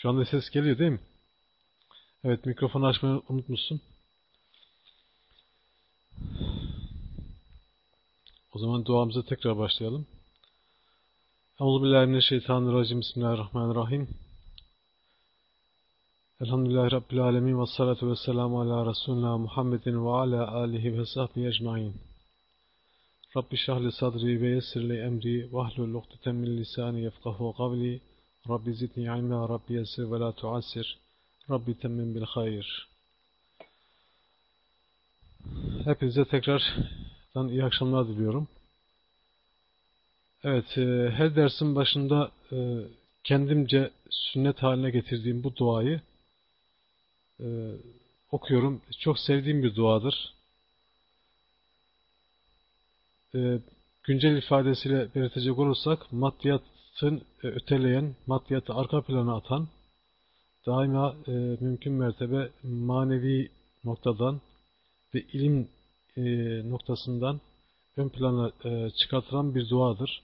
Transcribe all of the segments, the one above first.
Şu anda ses geliyor değil mi? Evet mikrofonu açmayı unutmuşsun. O zaman duamıza tekrar başlayalım. Euzubillahimineşşeytanirracim. Bismillahirrahmanirrahim. Elhamdülillahi Rabbil alemin ve salatu ve selamu ala Resulina Muhammedin ve ala alihi ve sahbihi ecmain. Rabbi şahli sadri ve yessirli emri ve ahlul uqdeten min lisani yefkahu kavli. Rabbi zidni ilme, Rabbi yessir ve la tuassir. Rabbi temmin bil hayır. Hepinize tekrardan iyi akşamlar diliyorum. Evet, e, her dersin başında e, kendimce sünnet haline getirdiğim bu duayı e, okuyorum. Çok sevdiğim bir duadır. Güncel ifadesiyle belirtecek olursak, maddiyatın öteleyen, maddiyatı arka plana atan, daima mümkün mertebe manevi noktadan ve ilim noktasından ön plana çıkartılan bir duadır.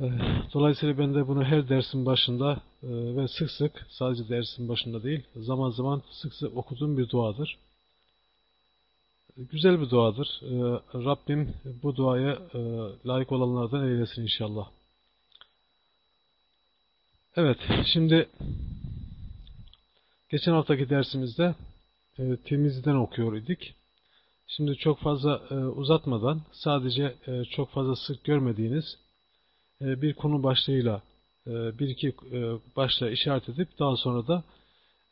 Eh, dolayısıyla ben de bunu her dersin başında eh, ve sık sık sadece dersin başında değil zaman zaman sık sık okuduğum bir duadır. Güzel bir duadır. Eh, Rabbim bu duaya layık olanlardan eylesin inşallah. Evet, şimdi geçen haftaki dersimizde Tirmizi'den okuyor idik. Şimdi çok fazla uzatmadan sadece çok fazla sık görmediğiniz e, bir konu başlığıyla e, bir iki e, başlığa işaret edip daha sonra da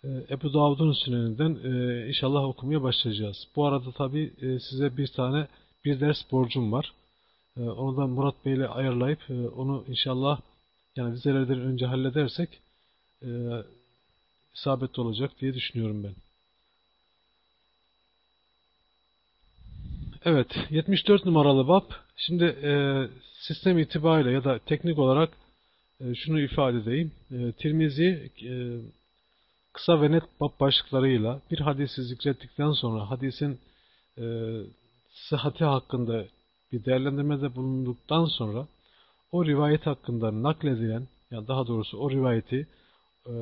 Ebu Davud'un süneninden inşallah okumaya başlayacağız. Bu arada tabi size bir tane bir ders borcum var. Onu da Murat Bey ile ayarlayıp onu inşallah yani vizelerden önce halledersek isabetli olacak diye düşünüyorum ben. Evet, 74 numaralı bab. Şimdi e, sistem itibariyle ya da teknik olarak e, şunu ifade edeyim. E, Tirmizi e, kısa ve net bab başlıklarıyla bir hadisi zikrettikten sonra hadisin e, sıhhati hakkında bir değerlendirmede bulunduktan sonra o rivayet hakkında nakledilen ya daha doğrusu o rivayeti e,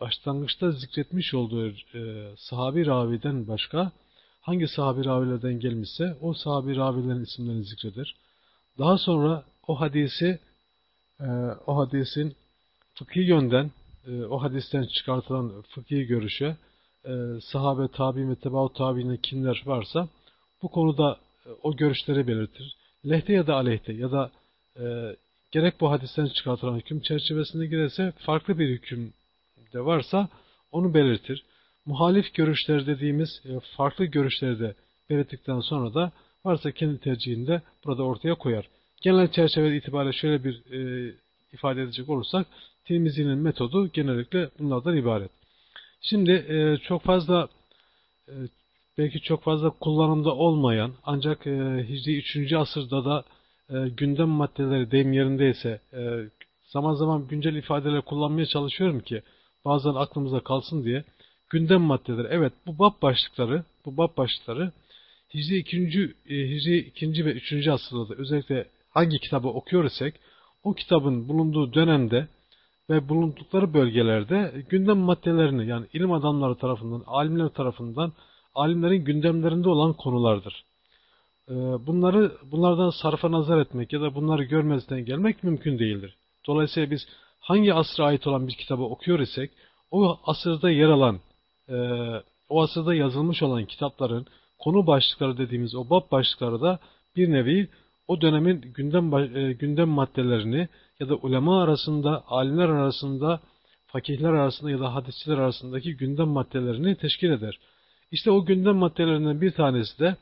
başlangıçta zikretmiş olduğu e, sahabi raviden başka hangi sahabi ravilerden gelmişse o sahabi ravilerin isimlerini zikreder. Daha sonra o hadisi e, o hadisin fıkhi yönden e, o hadisten çıkartılan fıkhi görüşe e, sahabe, tabi ve tebaut tabiine kimler varsa bu konuda e, o görüşleri belirtir. Lehte ya da aleyhte ya da e, gerek bu hadisten çıkartılan hüküm çerçevesinde girerse farklı bir hüküm de varsa onu belirtir. Muhalif görüşler dediğimiz e, farklı görüşleri de belirttikten sonra da varsa kendi tercihinde burada ortaya koyar. Genel çerçeve itibariyle şöyle bir e, ifade edecek olursak Tirmizi'nin metodu genellikle bunlardan ibaret. Şimdi e, çok fazla e, belki çok fazla kullanımda olmayan ancak e, Hicri 3. asırda da e, gündem maddeleri deyim yerindeyse e, zaman zaman güncel ifadeler kullanmaya çalışıyorum ki bazen aklımıza kalsın diye gündem maddeleri. Evet bu bab başlıkları bu bab başlıkları Hicri 2. E, Hicri 2. ve 3. asırda da özellikle hangi kitabı okuyor isek o kitabın bulunduğu dönemde ve bulundukları bölgelerde gündem maddelerini yani ilim adamları tarafından, alimler tarafından alimlerin gündemlerinde olan konulardır. E, bunları bunlardan sarfa nazar etmek ya da bunları görmezden gelmek mümkün değildir. Dolayısıyla biz hangi asra ait olan bir kitabı okuyor isek o asırda yer alan e, o asırda yazılmış olan kitapların konu başlıkları dediğimiz o bab başlıkları da bir nevi o dönemin gündem e, gündem maddelerini ya da ulema arasında, alimler arasında, fakihler arasında ya da hadisçiler arasındaki gündem maddelerini teşkil eder. İşte o gündem maddelerinden bir tanesi de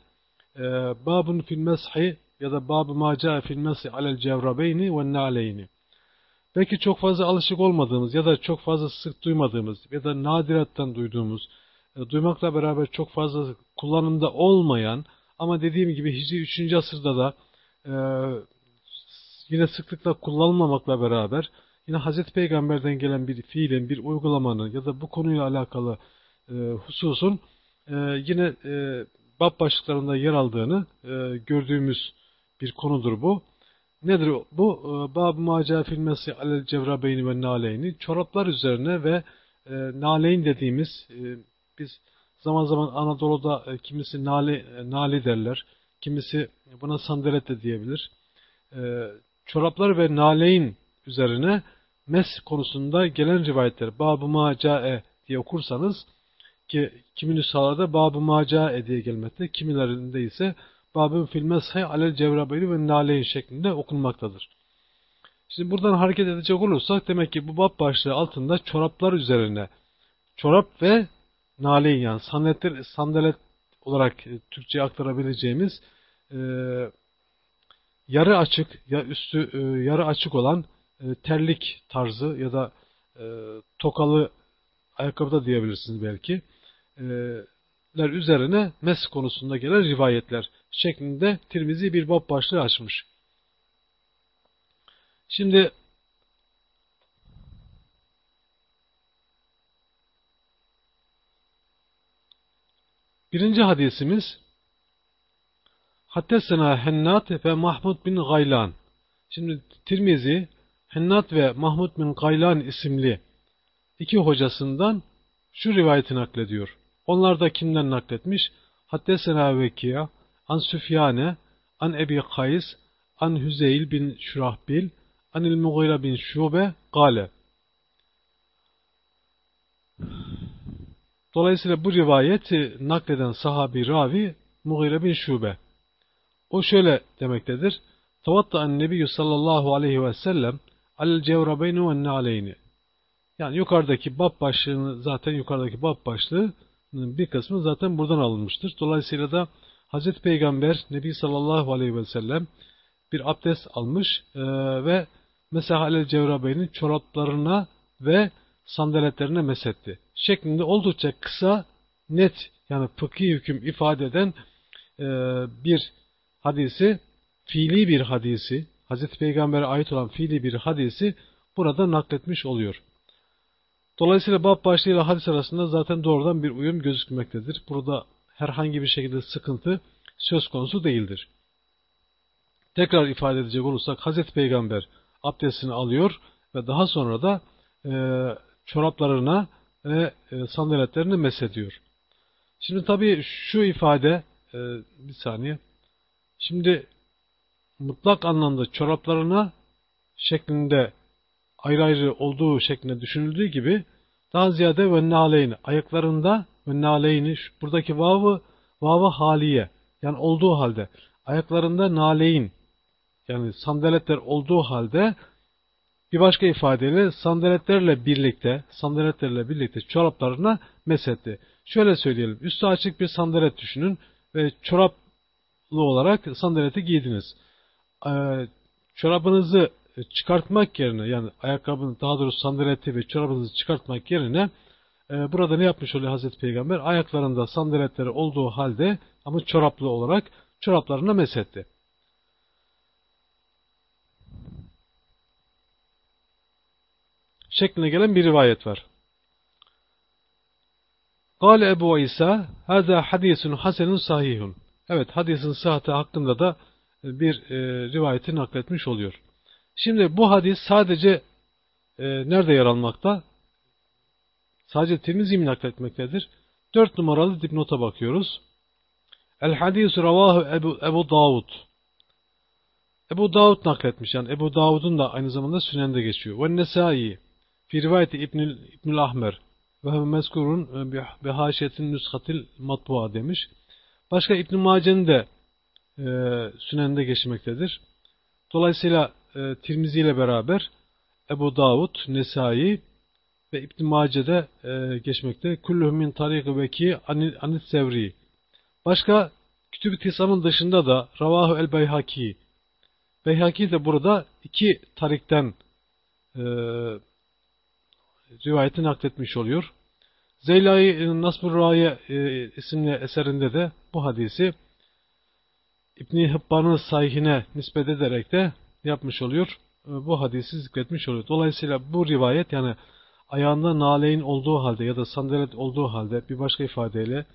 e, babun fil meshi ya da bab-ı maca fil meshi alel cevrabeyni ve naleyni. Belki çok fazla alışık olmadığımız ya da çok fazla sık duymadığımız ya da nadirattan duyduğumuz, e, duymakla beraber çok fazla kullanımda olmayan ama dediğim gibi Hicri 3. asırda da e, yine sıklıkla kullanılmamakla beraber yine Hazreti Peygamber'den gelen bir fiilin, bir uygulamanın ya da bu konuyla alakalı e, hususun e, yine e, bab başlıklarında yer aldığını e, gördüğümüz bir konudur bu. Nedir bu? E, Bab-ı maca filmesi alel cevrabeyni ve naleyni çoraplar üzerine ve e, naleyn dediğimiz e, biz zaman zaman Anadolu'da e, kimisi nali, e, nali derler. Kimisi buna sandalet de diyebilir. E, çoraplar ve naleyn üzerine mes konusunda gelen rivayetler Bab-ı macae diye okursanız ki kimi nüshalarda Bab-ı macae diye gelmekte. Kimilerinde ise Babın fil meshi alel cevrabeyni ve naleyn şeklinde okunmaktadır. Şimdi buradan hareket edecek olursak demek ki bu bab başlığı altında çoraplar üzerine çorap ve naleyn yani sandalet, sandalet olarak e, Türkçe'ye aktarabileceğimiz e, yarı açık ya üstü e, yarı açık olan terlik tarzı ya da e, tokalı ayakkabı da diyebilirsiniz belki. Üzerine mes konusunda gelen rivayetler şeklinde Tirmizi bir bab başlığı açmış. Şimdi birinci hadisimiz Hattesena Hennat ve Mahmud bin Gaylan. Şimdi Tirmizi Hennat ve Mahmud bin Gaylan isimli iki hocasından şu rivayeti naklediyor. Onlar da kimden nakletmiş? Haddesena Vekiya, An Süfyane, An Ebi Kays, An Hüzeyl bin Şurahbil, An İl Mughira bin Şube, Gale. Dolayısıyla bu rivayeti nakleden sahabi ravi Mughire bin Şube. O şöyle demektedir. Tavatta an Nebiyyü sallallahu aleyhi ve sellem alel cevrabeyni ve aleyni. Yani yukarıdaki bab başlığını zaten yukarıdaki bab başlığı bir kısmı zaten buradan alınmıştır. Dolayısıyla da Hazreti Peygamber Nebi sallallahu aleyhi ve sellem bir abdest almış e, ve Mesahale Cevrabeyn'in çoraplarına ve sandaletlerine mesetti. Şeklinde oldukça kısa, net yani fıkhi hüküm ifade eden e, bir hadisi, fiili bir hadisi, Hazreti Peygamber'e ait olan fiili bir hadisi burada nakletmiş oluyor. Dolayısıyla bab başlığıyla hadis arasında zaten doğrudan bir uyum gözükmektedir. Burada herhangi bir şekilde sıkıntı söz konusu değildir. Tekrar ifade edecek olursak Hazreti Peygamber abdestini alıyor ve daha sonra da e, çoraplarına ve e, sandaletlerini mesediyor. Şimdi tabii şu ifade e, bir saniye. Şimdi mutlak anlamda çoraplarına şeklinde ayrı ayrı olduğu şeklinde düşünüldüğü gibi daha ziyade ve naleyni ayaklarında ve naleyni buradaki vavı vavı haliye yani olduğu halde ayaklarında naleyin yani sandaletler olduğu halde bir başka ifadeyle sandaletlerle birlikte sandaletlerle birlikte çoraplarına mesetti. Şöyle söyleyelim. Üstü açık bir sandalet düşünün ve çoraplı olarak sandaleti giydiniz. Ee, çorabınızı çıkartmak yerine yani ayakkabını daha doğrusu sandaleti ve çorabınızı çıkartmak yerine e, burada ne yapmış oluyor Hazreti Peygamber? Ayaklarında sandaletleri olduğu halde ama çoraplı olarak çoraplarına mesetti. Şekline gelen bir rivayet var. Kale Ebu İsa, hâzâ hadisun hasenun sahihun. Evet, hadisin sıhhati hakkında da bir e, rivayeti nakletmiş oluyor. Şimdi bu hadis sadece e, nerede yer almakta? Sadece Tirmizi mi nakletmektedir? Dört numaralı dipnota bakıyoruz. El hadis ravahu Ebu, Ebu Davud. Ebu Davud nakletmiş. Yani Ebu Davud'un da aynı zamanda sünende geçiyor. Ve Nesai fi rivayeti İbnül, İbnül Ahmer ve mezkurun bi haşiyetin nüshatil matbua demiş. Başka İbn Mace'nin de e, sünende geçmektedir. Dolayısıyla e, Tirmizi ile beraber Ebu Davud, Nesai ve İbn Mace'de e, geçmekte. Kulluhum min tariki veki anit sevri. Başka Kütüb-i Tisam'ın dışında da Ravahu el Beyhaki. Beyhaki de burada iki tarikten e, rivayeti nakletmiş oluyor. Zeylai Nasbur Ra'ye e, isimli eserinde de bu hadisi İbn-i Hıbban'ın sahihine nispet ederek de yapmış oluyor. E, bu hadisi zikretmiş oluyor. Dolayısıyla bu rivayet yani ayağında naleyin olduğu halde ya da sandalet olduğu halde bir başka ifadeyle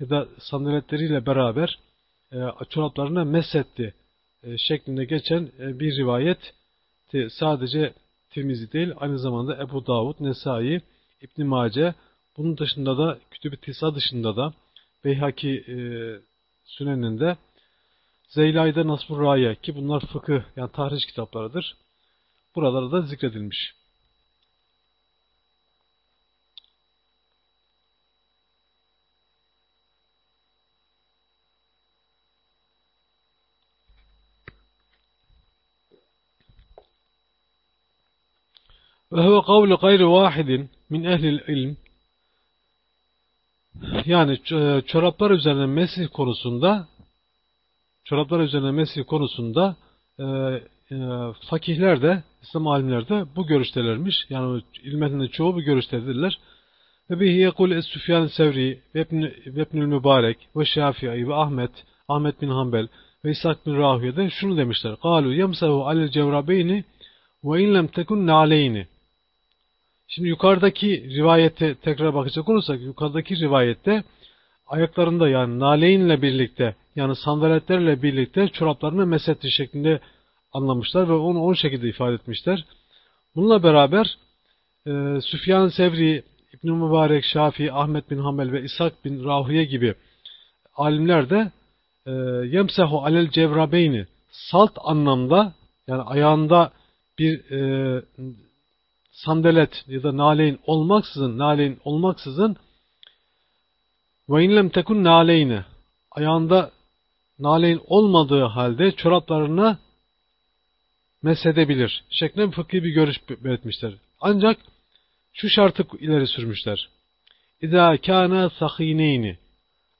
ya da sandaletleriyle beraber e, çoraplarına mesetti e, şeklinde geçen e, bir rivayet sadece Tirmizi değil aynı zamanda Ebu Davud, Nesai, İbn Mace bunun dışında da Kütüb-i Tisa dışında da Beyhaki e, Sünen'inde Zeylay'da Nasbur Raya ki bunlar fıkıh yani tahriş kitaplarıdır. Buralarda da zikredilmiş. Huve kavlu gayri vahidin min ehlil ilm yani çoraplar üzerine mesih konusunda çoraplar üzerine mesih konusunda e, e, fakihler de İslam alimler de bu görüştelermiş. Yani ilmetinde çoğu bu görüştedirler. Ve bihi yekul es-Süfyan Sevri ve İbnül Mübarek ve Şafii ve Ahmet, Ahmet bin Hanbel ve İshak bin Rahiye de şunu demişler. Kalu yemsahu alel cevrabeyni ve in lem tekun naleyni. Şimdi yukarıdaki rivayete tekrar bakacak olursak yukarıdaki rivayette ayaklarında yani naleyinle birlikte yani sandaletlerle birlikte çoraplarını mesetti şeklinde anlamışlar ve onu o şekilde ifade etmişler. Bununla beraber e, Süfyan Sevri, İbn Mübarek, Şafii, Ahmet bin Hamel ve İshak bin Rahuye gibi alimler de e, yemsehu alel cevrabeyni salt anlamda yani ayağında bir e, sandalet ya da naleyn olmaksızın, naleyn olmaksızın ve inlem tekun naleyni ayağında naleyn olmadığı halde çoraplarına mesedebilir şeklinde fıkhi bir görüş belirtmişler. Ancak şu şartı ileri sürmüşler. İza kana sahineyni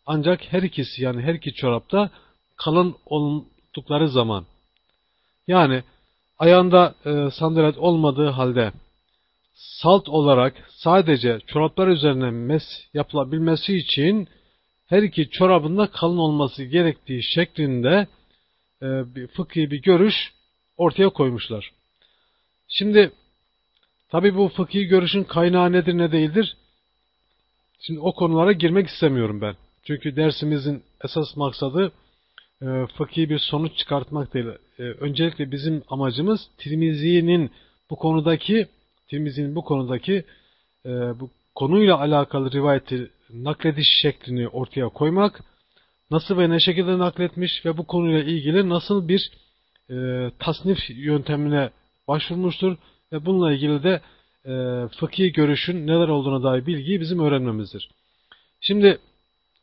ancak her ikisi yani her iki çorapta kalın oldukları zaman yani ayağında e, sandalet olmadığı halde salt olarak sadece çoraplar üzerine mes yapılabilmesi için her iki çorabında kalın olması gerektiği şeklinde e, bir fıkhi bir görüş ortaya koymuşlar. Şimdi tabi bu fıkhi görüşün kaynağı nedir ne değildir? Şimdi o konulara girmek istemiyorum ben. Çünkü dersimizin esas maksadı e, fıkhi bir sonuç çıkartmak değil. E, öncelikle bizim amacımız Tirmizi'nin bu konudaki Tirmizi'nin bu konudaki e, bu konuyla alakalı rivayeti naklediş şeklini ortaya koymak, nasıl ve ne şekilde nakletmiş ve bu konuyla ilgili nasıl bir e, tasnif yöntemine başvurmuştur ve bununla ilgili de e, fıkhi görüşün neler olduğuna dair bilgiyi bizim öğrenmemizdir. Şimdi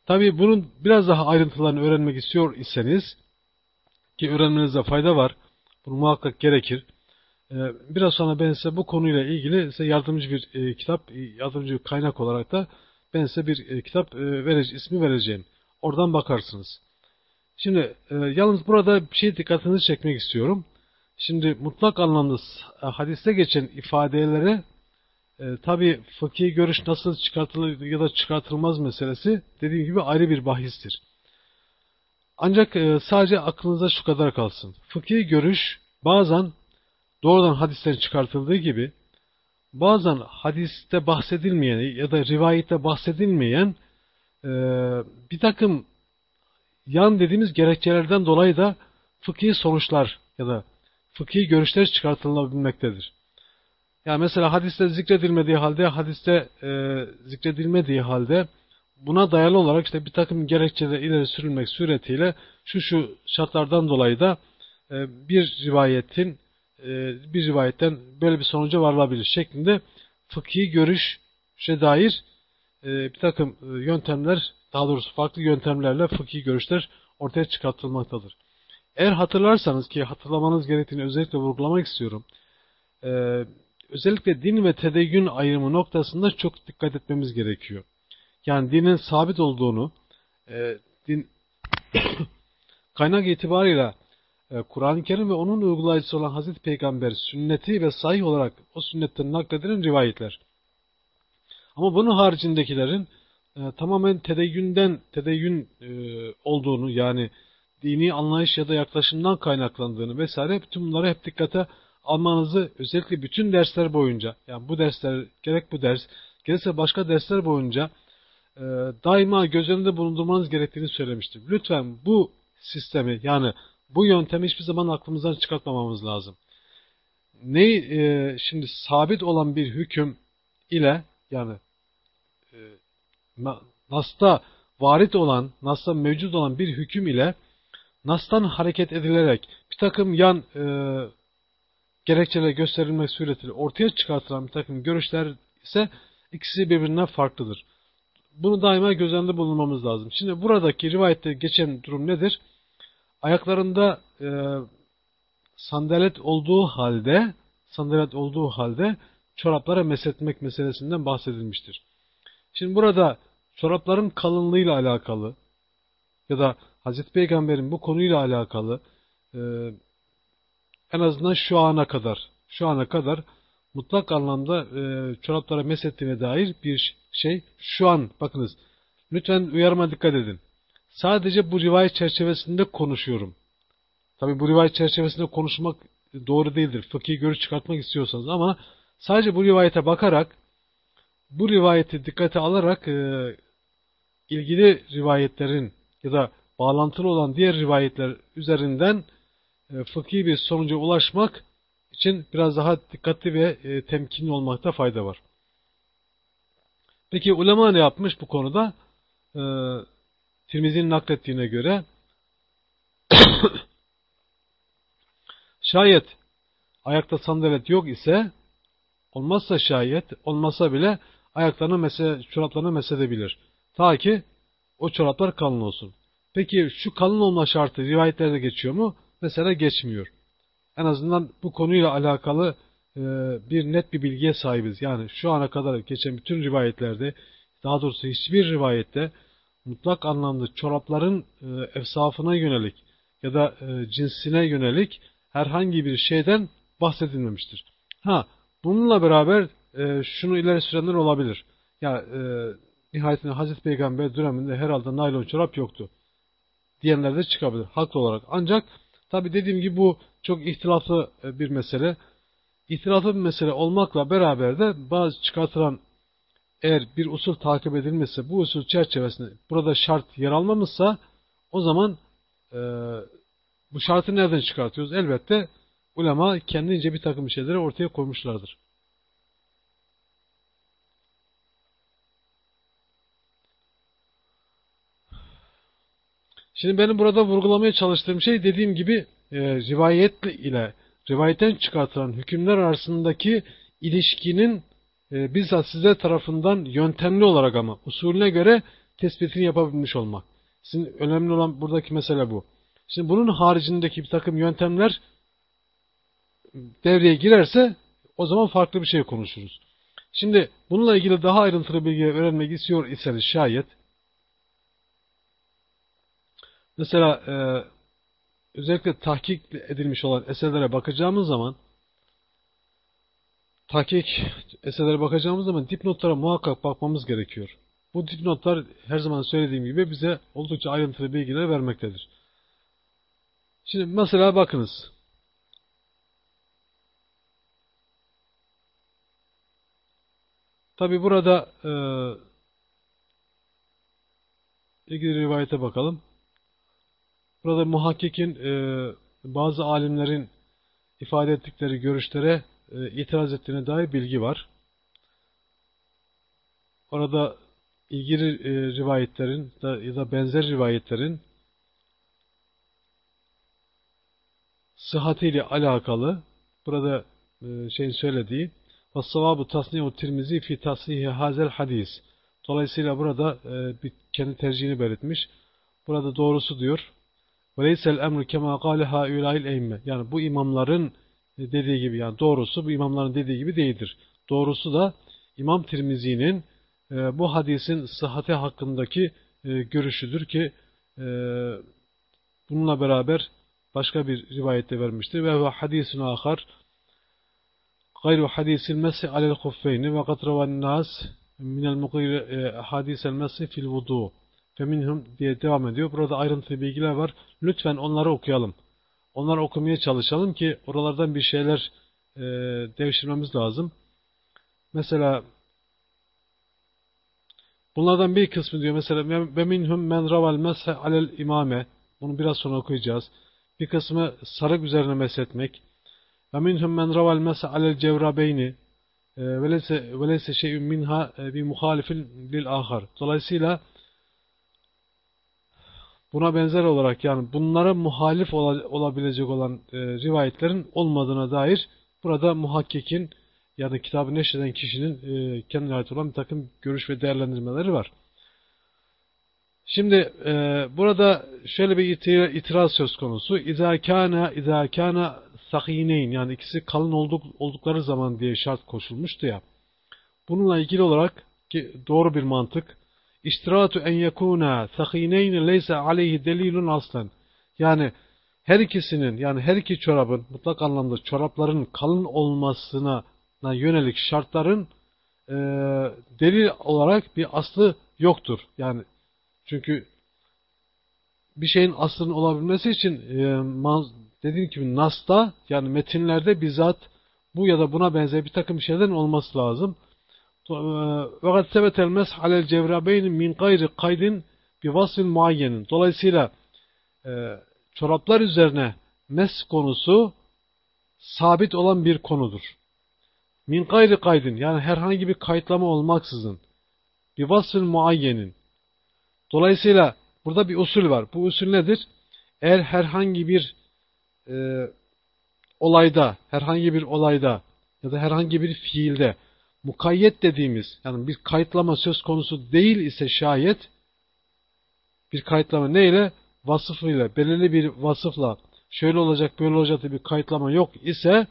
tabi bunun biraz daha ayrıntılarını öğrenmek istiyor iseniz ki öğrenmenizde fayda var. Bunu muhakkak gerekir. Ee, biraz sonra ben size bu konuyla ilgili size yardımcı bir e, kitap, e, yardımcı bir kaynak olarak da ben size bir e, kitap vereceğim, ismi vereceğim. Oradan bakarsınız. Şimdi yalnız burada bir şey dikkatinizi çekmek istiyorum. Şimdi mutlak anlamda hadiste geçen ifadelere e, tabi fıkhi görüş nasıl çıkartılır ya da çıkartılmaz meselesi dediğim gibi ayrı bir bahistir. Ancak e, sadece aklınıza şu kadar kalsın. Fıkhi görüş bazen doğrudan hadisten çıkartıldığı gibi bazen hadiste bahsedilmeyen ya da rivayette bahsedilmeyen e, bir takım yan dediğimiz gerekçelerden dolayı da fıkhi sonuçlar ya da fıkhi görüşler çıkartılabilmektedir. Yani mesela hadiste zikredilmediği halde, hadiste e, zikredilmediği halde buna dayalı olarak işte bir takım gerekçeler ileri sürülmek suretiyle şu şu şartlardan dolayı da e, bir rivayetin bir rivayetten böyle bir sonuca varılabilir şeklinde fıkhi görüşe dair e, bir takım e, yöntemler, daha doğrusu farklı yöntemlerle fıkhi görüşler ortaya çıkartılmaktadır. Eğer hatırlarsanız ki hatırlamanız gerektiğini özellikle vurgulamak istiyorum. Özellikle din ve tedeyyün ayrımı noktasında çok dikkat etmemiz gerekiyor. Yani dinin sabit olduğunu, din kaynak itibarıyla e, Kur'an-ı Kerim ve onun uygulayıcısı olan Hazreti Peygamber sünneti ve sahih olarak o sünnetten nakledilen rivayetler. Ama bunun haricindekilerin e, tamamen tedeyyünden tedeyyün e, olduğunu yani dini anlayış ya da yaklaşımdan kaynaklandığını vesaire bütün bunları hep dikkate almanızı özellikle bütün dersler boyunca yani bu dersler gerek bu ders gerekse başka dersler boyunca e, daima göz önünde bulundurmanız gerektiğini söylemiştim. Lütfen bu sistemi yani Bu yöntemi hiçbir zaman aklımızdan çıkartmamamız lazım. Ne e, şimdi sabit olan bir hüküm ile yani e, Nas'ta varit olan, Nas'ta mevcut olan bir hüküm ile Nas'tan hareket edilerek bir takım yan e, gerekçeler gösterilmek suretiyle ortaya çıkartılan bir takım görüşler ise ikisi birbirinden farklıdır. Bunu daima göz önünde bulunmamız lazım. Şimdi buradaki rivayette geçen durum nedir? Ayaklarında e, sandalet olduğu halde sandalet olduğu halde çoraplara mesetmek meselesinden bahsedilmiştir. Şimdi burada çorapların kalınlığıyla alakalı ya da Hazreti Peygamber'in bu konuyla alakalı e, en azından şu ana kadar şu ana kadar mutlak anlamda e, çoraplara mesettiğine dair bir şey şu an bakınız lütfen uyarıma dikkat edin. Sadece bu rivayet çerçevesinde konuşuyorum. Tabi bu rivayet çerçevesinde konuşmak doğru değildir. Fıkhi görüş çıkartmak istiyorsanız ama sadece bu rivayete bakarak bu rivayeti dikkate alarak e, ilgili rivayetlerin ya da bağlantılı olan diğer rivayetler üzerinden e, fıkhi bir sonuca ulaşmak için biraz daha dikkatli ve e, temkinli olmakta fayda var. Peki ulema ne yapmış bu konuda? E, Tirmizi'nin naklettiğine göre şayet ayakta sandalet yok ise olmazsa şayet olmasa bile ayaklarını mese, çoraplarını mesedebilir. Ta ki o çoraplar kalın olsun. Peki şu kalın olma şartı rivayetlerde geçiyor mu? Mesela geçmiyor. En azından bu konuyla alakalı e, bir net bir bilgiye sahibiz. Yani şu ana kadar geçen bütün rivayetlerde, daha doğrusu hiçbir rivayette mutlak anlamda çorapların e, efsafına yönelik ya da e, cinsine yönelik herhangi bir şeyden bahsedilmemiştir. Ha, bununla beraber e, şunu ileri sürenler olabilir. Ya e, nihayetinde Hazreti Peygamber döneminde herhalde naylon çorap yoktu. Diyenler de çıkabilir haklı olarak. Ancak tabi dediğim gibi bu çok ihtilaflı e, bir mesele. İhtilaflı bir mesele olmakla beraber de bazı çıkartılan eğer bir usul takip edilmezse bu usul çerçevesinde burada şart yer almamışsa o zaman e, bu şartı nereden çıkartıyoruz? Elbette ulema kendince bir takım şeyleri ortaya koymuşlardır. Şimdi benim burada vurgulamaya çalıştığım şey dediğim gibi e, rivayet ile rivayetten çıkartılan hükümler arasındaki ilişkinin e, bizzat sizler tarafından yöntemli olarak ama usulüne göre tespitini yapabilmiş olmak. Sizin önemli olan buradaki mesele bu. Şimdi bunun haricindeki bir takım yöntemler devreye girerse o zaman farklı bir şey konuşuruz. Şimdi bununla ilgili daha ayrıntılı bilgi öğrenmek istiyor iseniz şayet mesela e, özellikle tahkik edilmiş olan eserlere bakacağımız zaman tahkik eserlere bakacağımız zaman dipnotlara muhakkak bakmamız gerekiyor. Bu dipnotlar her zaman söylediğim gibi bize oldukça ayrıntılı bilgiler vermektedir. Şimdi mesela bakınız. Tabi burada e, ilgili rivayete bakalım. Burada muhakkikin e, bazı alimlerin ifade ettikleri görüşlere e, itiraz ettiğine dair bilgi var. Orada ilgili e, rivayetlerin da, ya da benzer rivayetlerin sıhhatiyle alakalı burada e, şeyin söylediği وَالصَّوَابُ تَصْنِيُ التِّرْمِزِي فِي تَصْنِيهِ hazel hadis. Dolayısıyla burada e, bir kendi tercihini belirtmiş. Burada doğrusu diyor. وَلَيْسَ الْاَمْرُ كَمَا قَالَ هَا الْاَيْمَّ Yani bu imamların dediği gibi yani doğrusu bu imamların dediği gibi değildir. Doğrusu da İmam Tirmizi'nin e, bu hadisin sıhhati hakkındaki e, görüşüdür ki e, bununla beraber başka bir rivayette vermiştir. Ve hadisun ahar gayru hadisil mesi alel huffeyni ve katravan nas minel mukir hadisel mesi fil vudu feminhum diye devam ediyor. Burada ayrıntılı bilgiler var. Lütfen onları okuyalım. Onları okumaya çalışalım ki oralardan bir şeyler e, devşirmemiz lazım. Mesela bunlardan bir kısmı diyor mesela ve minhum men raval meshe alel imame bunu biraz sonra okuyacağız. bir kısmı sarık üzerine meshetmek. Ve minhum men raval mesa alel cevrabeyni ve leyse şey'ün minha bir muhalifin lil ahar. Dolayısıyla buna benzer olarak yani bunlara muhalif olabilecek olan e, rivayetlerin olmadığına dair burada muhakkikin yani kitabı neşreden kişinin e, kendine ait olan bir takım görüş ve değerlendirmeleri var. Şimdi e, burada şöyle bir itiraz söz konusu. İzâ kâne, izâ kâne sahineyn yani ikisi kalın olduk, oldukları zaman diye şart koşulmuştu ya. Bununla ilgili olarak ki doğru bir mantık. İştiratu en yekûnâ sahineyn leyse aleyhi delilun aslen. Yani her ikisinin yani her iki çorabın mutlak anlamda çorapların kalın olmasına yönelik şartların e, delil olarak bir aslı yoktur. Yani çünkü bir şeyin aslının olabilmesi için e, dediğim gibi Nas'ta yani metinlerde bizzat bu ya da buna benzer bir takım şeylerin olması lazım. Sebetel mesh alel cevrabeyn min gayri kaydin bir vasfin muayyenin. Dolayısıyla e, çoraplar üzerine mes konusu sabit olan bir konudur. Min gayri kaydin yani herhangi bir kayıtlama olmaksızın bir vasfın muayyenin. Dolayısıyla burada bir usul var. Bu usul nedir? Eğer herhangi bir e, olayda, herhangi bir olayda ya da herhangi bir fiilde mukayyet dediğimiz yani bir kayıtlama söz konusu değil ise şayet bir kayıtlama neyle? Vasıfıyla, belirli bir vasıfla şöyle olacak böyle olacak bir kayıtlama yok ise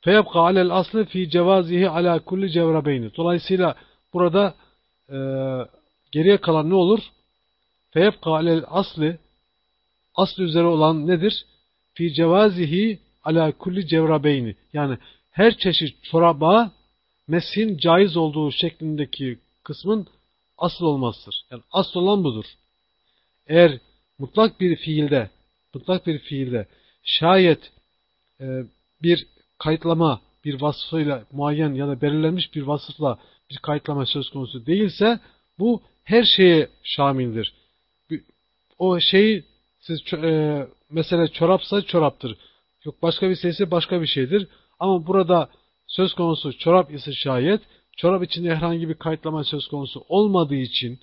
feyabka alel aslı fi cevazihi ala kulli cevrabeyni. Dolayısıyla burada e, geriye kalan ne olur? Feyebka alel aslı aslı üzere olan nedir? Fi cevazihi ala kulli cevrabeyni. Yani her çeşit çoraba mesin caiz olduğu şeklindeki kısmın asıl olmasıdır. Yani asıl olan budur. Eğer mutlak bir fiilde mutlak bir fiilde şayet e, bir kayıtlama bir vasfıyla muayyen ya da belirlenmiş bir vasıfla bir kayıtlama söz konusu değilse bu her şeye şamildir o şeyi siz e, mesela çorapsa çoraptır. Yok başka bir şeyse başka bir şeydir. Ama burada söz konusu çorap ise şayet çorap içinde herhangi bir kayıtlama söz konusu olmadığı için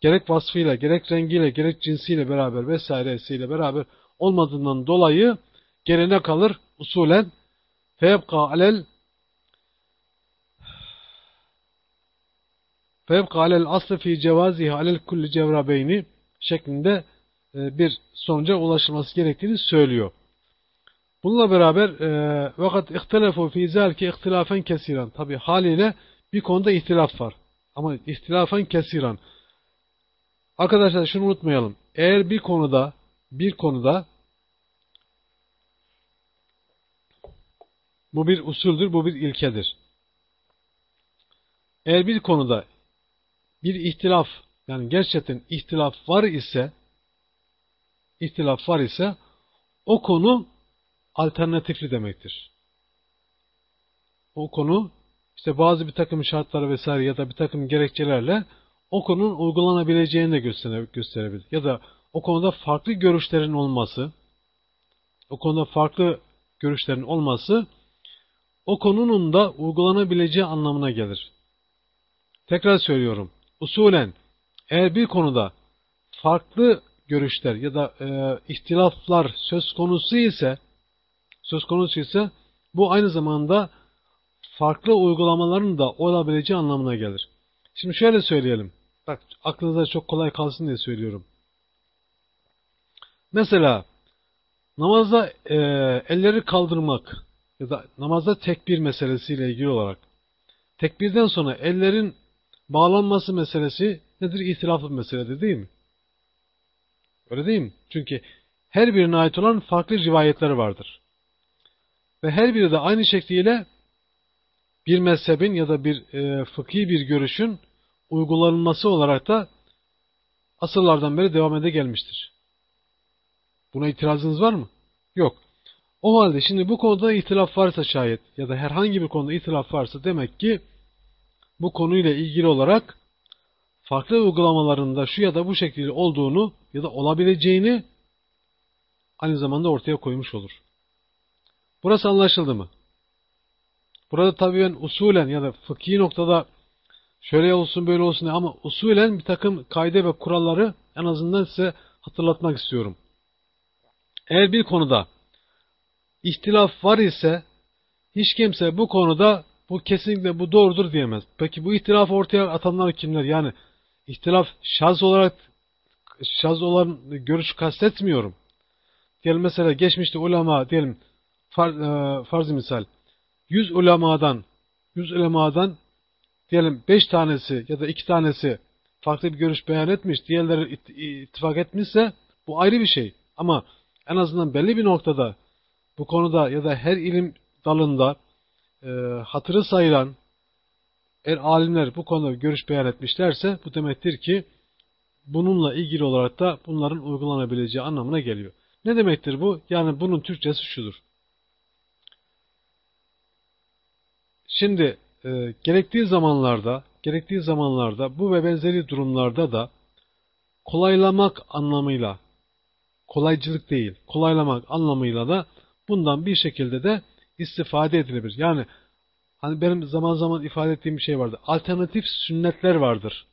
gerek vasfıyla, gerek rengiyle, gerek cinsiyle beraber vesairesiyle beraber olmadığından dolayı gerine kalır usulen feyebka alel feyebka alel aslı fi cevazihi alel kulli cevrabeyni şeklinde e, bir sonuca ulaşılması gerektiğini söylüyor. Bununla beraber e, vakat ihtelefu fi zelke ihtilafen kesiran. Tabi haliyle bir konuda ihtilaf var. Ama ihtilafen kesiran. Arkadaşlar şunu unutmayalım. Eğer bir konuda bir konuda bu bir usuldür, bu bir ilkedir. Eğer bir konuda bir ihtilaf yani gerçekten ihtilaf var ise ihtilaf var ise o konu alternatifli demektir. O konu işte bazı bir takım şartlar vesaire ya da bir takım gerekçelerle o konunun uygulanabileceğini de gösterebilir. Ya da o konuda farklı görüşlerin olması, o konuda farklı görüşlerin olması o konunun da uygulanabileceği anlamına gelir. Tekrar söylüyorum. Usulen eğer bir konuda farklı görüşler ya da e, ihtilaflar söz konusu ise söz konusu ise bu aynı zamanda farklı uygulamaların da olabileceği anlamına gelir. Şimdi şöyle söyleyelim. Bak aklınıza çok kolay kalsın diye söylüyorum. Mesela namazda e, elleri kaldırmak ya da namazda tekbir meselesiyle ilgili olarak tekbirden sonra ellerin bağlanması meselesi nedir? İhtilaflı bir meseledir değil mi? Öyle değil mi? Çünkü her birine ait olan farklı rivayetleri vardır. Ve her biri de aynı şekliyle bir mezhebin ya da bir e, fıkhi bir görüşün uygulanması olarak da asırlardan beri devam ede gelmiştir. Buna itirazınız var mı? Yok. O halde şimdi bu konuda ihtilaf varsa şayet ya da herhangi bir konuda ihtilaf varsa demek ki bu konuyla ilgili olarak farklı uygulamalarında şu ya da bu şekilde olduğunu ya da olabileceğini aynı zamanda ortaya koymuş olur. Burası anlaşıldı mı? Burada tabii ben usulen ya da fıkhi noktada şöyle olsun böyle olsun ama usulen bir takım kaide ve kuralları en azından size hatırlatmak istiyorum. Eğer bir konuda ihtilaf var ise hiç kimse bu konuda bu kesinlikle bu doğrudur diyemez. Peki bu ihtilaf ortaya atanlar kimler? Yani ihtilaf şaz olarak şaz olan görüşü kastetmiyorum. Diyelim mesela geçmişte ulema diyelim far, e, farz misal 100 ulemadan 100 ulemadan diyelim 5 tanesi ya da 2 tanesi farklı bir görüş beyan etmiş, diğerleri ittifak etmişse bu ayrı bir şey. Ama en azından belli bir noktada bu konuda ya da her ilim dalında e, hatırı sayılan eğer alimler bu konuda görüş beyan etmişlerse bu demektir ki bununla ilgili olarak da bunların uygulanabileceği anlamına geliyor. Ne demektir bu? Yani bunun Türkçesi şudur. Şimdi e, gerektiği zamanlarda gerektiği zamanlarda bu ve benzeri durumlarda da kolaylamak anlamıyla kolaycılık değil, kolaylamak anlamıyla da bundan bir şekilde de istifade edilebilir. Yani hani benim zaman zaman ifade ettiğim bir şey vardı. Alternatif sünnetler vardır.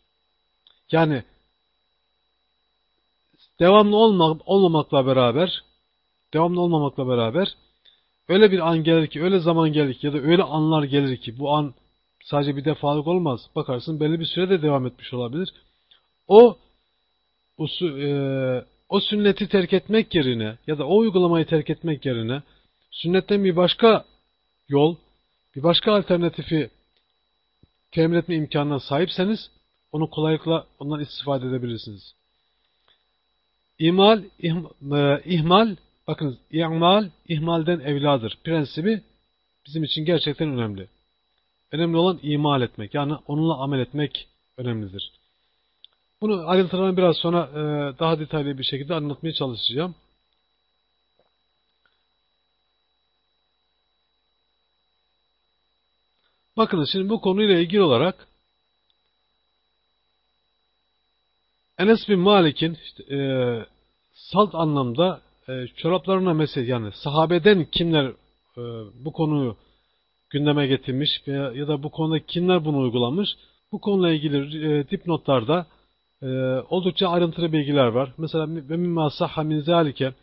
Yani devamlı olmamakla beraber devamlı olmamakla beraber öyle bir an gelir ki, öyle zaman gelir ki ya da öyle anlar gelir ki bu an sadece bir defalık olmaz. Bakarsın belli bir sürede devam etmiş olabilir. O o, e, o sünneti terk etmek yerine ya da o uygulamayı terk etmek yerine sünnetten bir başka yol, bir başka alternatifi temin etme imkanına sahipseniz onu kolaylıkla ondan istifade edebilirsiniz. İmal, e, ihmal, bakınız ihmal, ihmalden evladır prensibi bizim için gerçekten önemli. Önemli olan imal etmek, yani onunla amel etmek önemlidir. Bunu ayrıntılarını biraz sonra e, daha detaylı bir şekilde anlatmaya çalışacağım. Bakın şimdi bu konuyla ilgili olarak Enes bin Malik'in işte, e, salt anlamda e, çoraplarına mesela yani sahabeden kimler e, bu konuyu gündeme getirmiş veya ya da bu konuda kimler bunu uygulamış bu konuyla ilgili e, dipnotlarda e, oldukça ayrıntılı bilgiler var. Mesela ve mimma sahha min zalike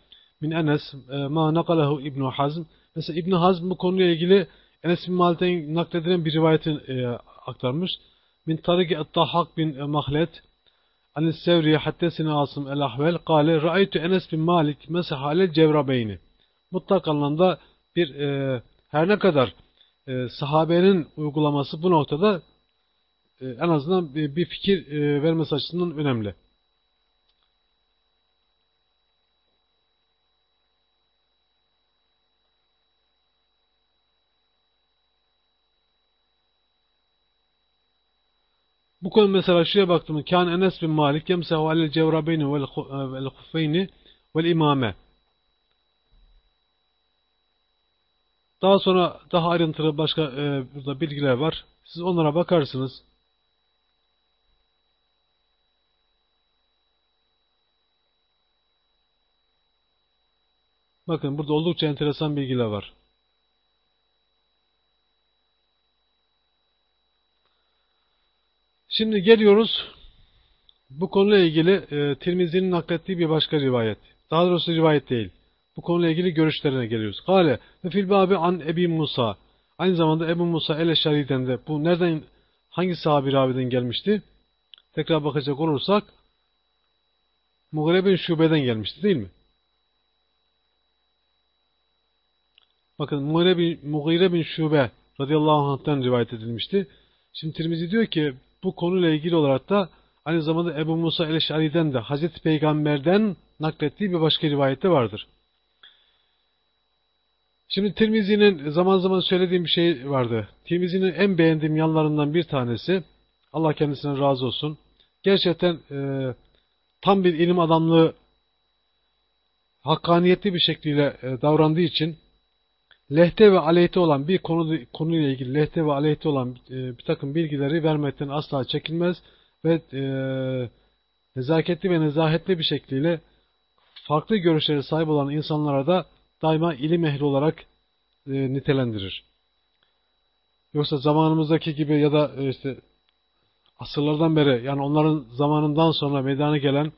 min Enes e, ma nakalahu İbn Hazm. Mesela İbn Hazm bu konuyla ilgili Enes bin Malik'ten nakledilen bir rivayeti e, aktarmış. Min tariki et-Tahhak bin Mahlet Anis Sevriye haddesine Asım el-Ahvel kale Ra'aytu Enes bin Malik mesahale cevrabeyni. Mutlak anlamda bir e, her ne kadar e, sahabenin uygulaması bu noktada e, en azından bir, bir fikir e, vermesi açısından önemli. Bu konu mesela şuraya baktım. Kan Enes bin Malik yemsehu alel cevrabeyni vel huffeyni vel imame. Daha sonra daha ayrıntılı başka e, burada bilgiler var. Siz onlara bakarsınız. Bakın burada oldukça enteresan bilgiler var. Şimdi geliyoruz bu konuyla ilgili e, Tirmizi'nin naklettiği bir başka rivayet. Daha doğrusu rivayet değil. Bu konuyla ilgili görüşlerine geliyoruz. Kale ve fil an Ebi Musa. Aynı zamanda Ebu Musa el-Eşari'den de bu nereden hangi sahabi raviden gelmişti? Tekrar bakacak olursak Mughire bin Şube'den gelmişti değil mi? Bakın Mughire bin, Mughire bin Şube radıyallahu anh'tan rivayet edilmişti. Şimdi Tirmizi diyor ki bu konuyla ilgili olarak da aynı zamanda Ebu Musa el-Eş'ari'den de Hazreti Peygamber'den naklettiği bir başka rivayette vardır. Şimdi Tirmizi'nin zaman zaman söylediğim bir şey vardı. Tirmizi'nin en beğendiğim yanlarından bir tanesi, Allah kendisine razı olsun, gerçekten e, tam bir ilim adamlığı hakkaniyetli bir şekliyle e, davrandığı için lehte ve aleyhte olan bir konu, konuyla ilgili lehte ve aleyhte olan e, bir takım bilgileri vermekten asla çekinmez ve e, nezaketli ve nezahetli bir şekliyle farklı görüşlere sahip olan insanlara da daima ilim ehli olarak e, nitelendirir. Yoksa zamanımızdaki gibi ya da e, işte asırlardan beri yani onların zamanından sonra meydana gelen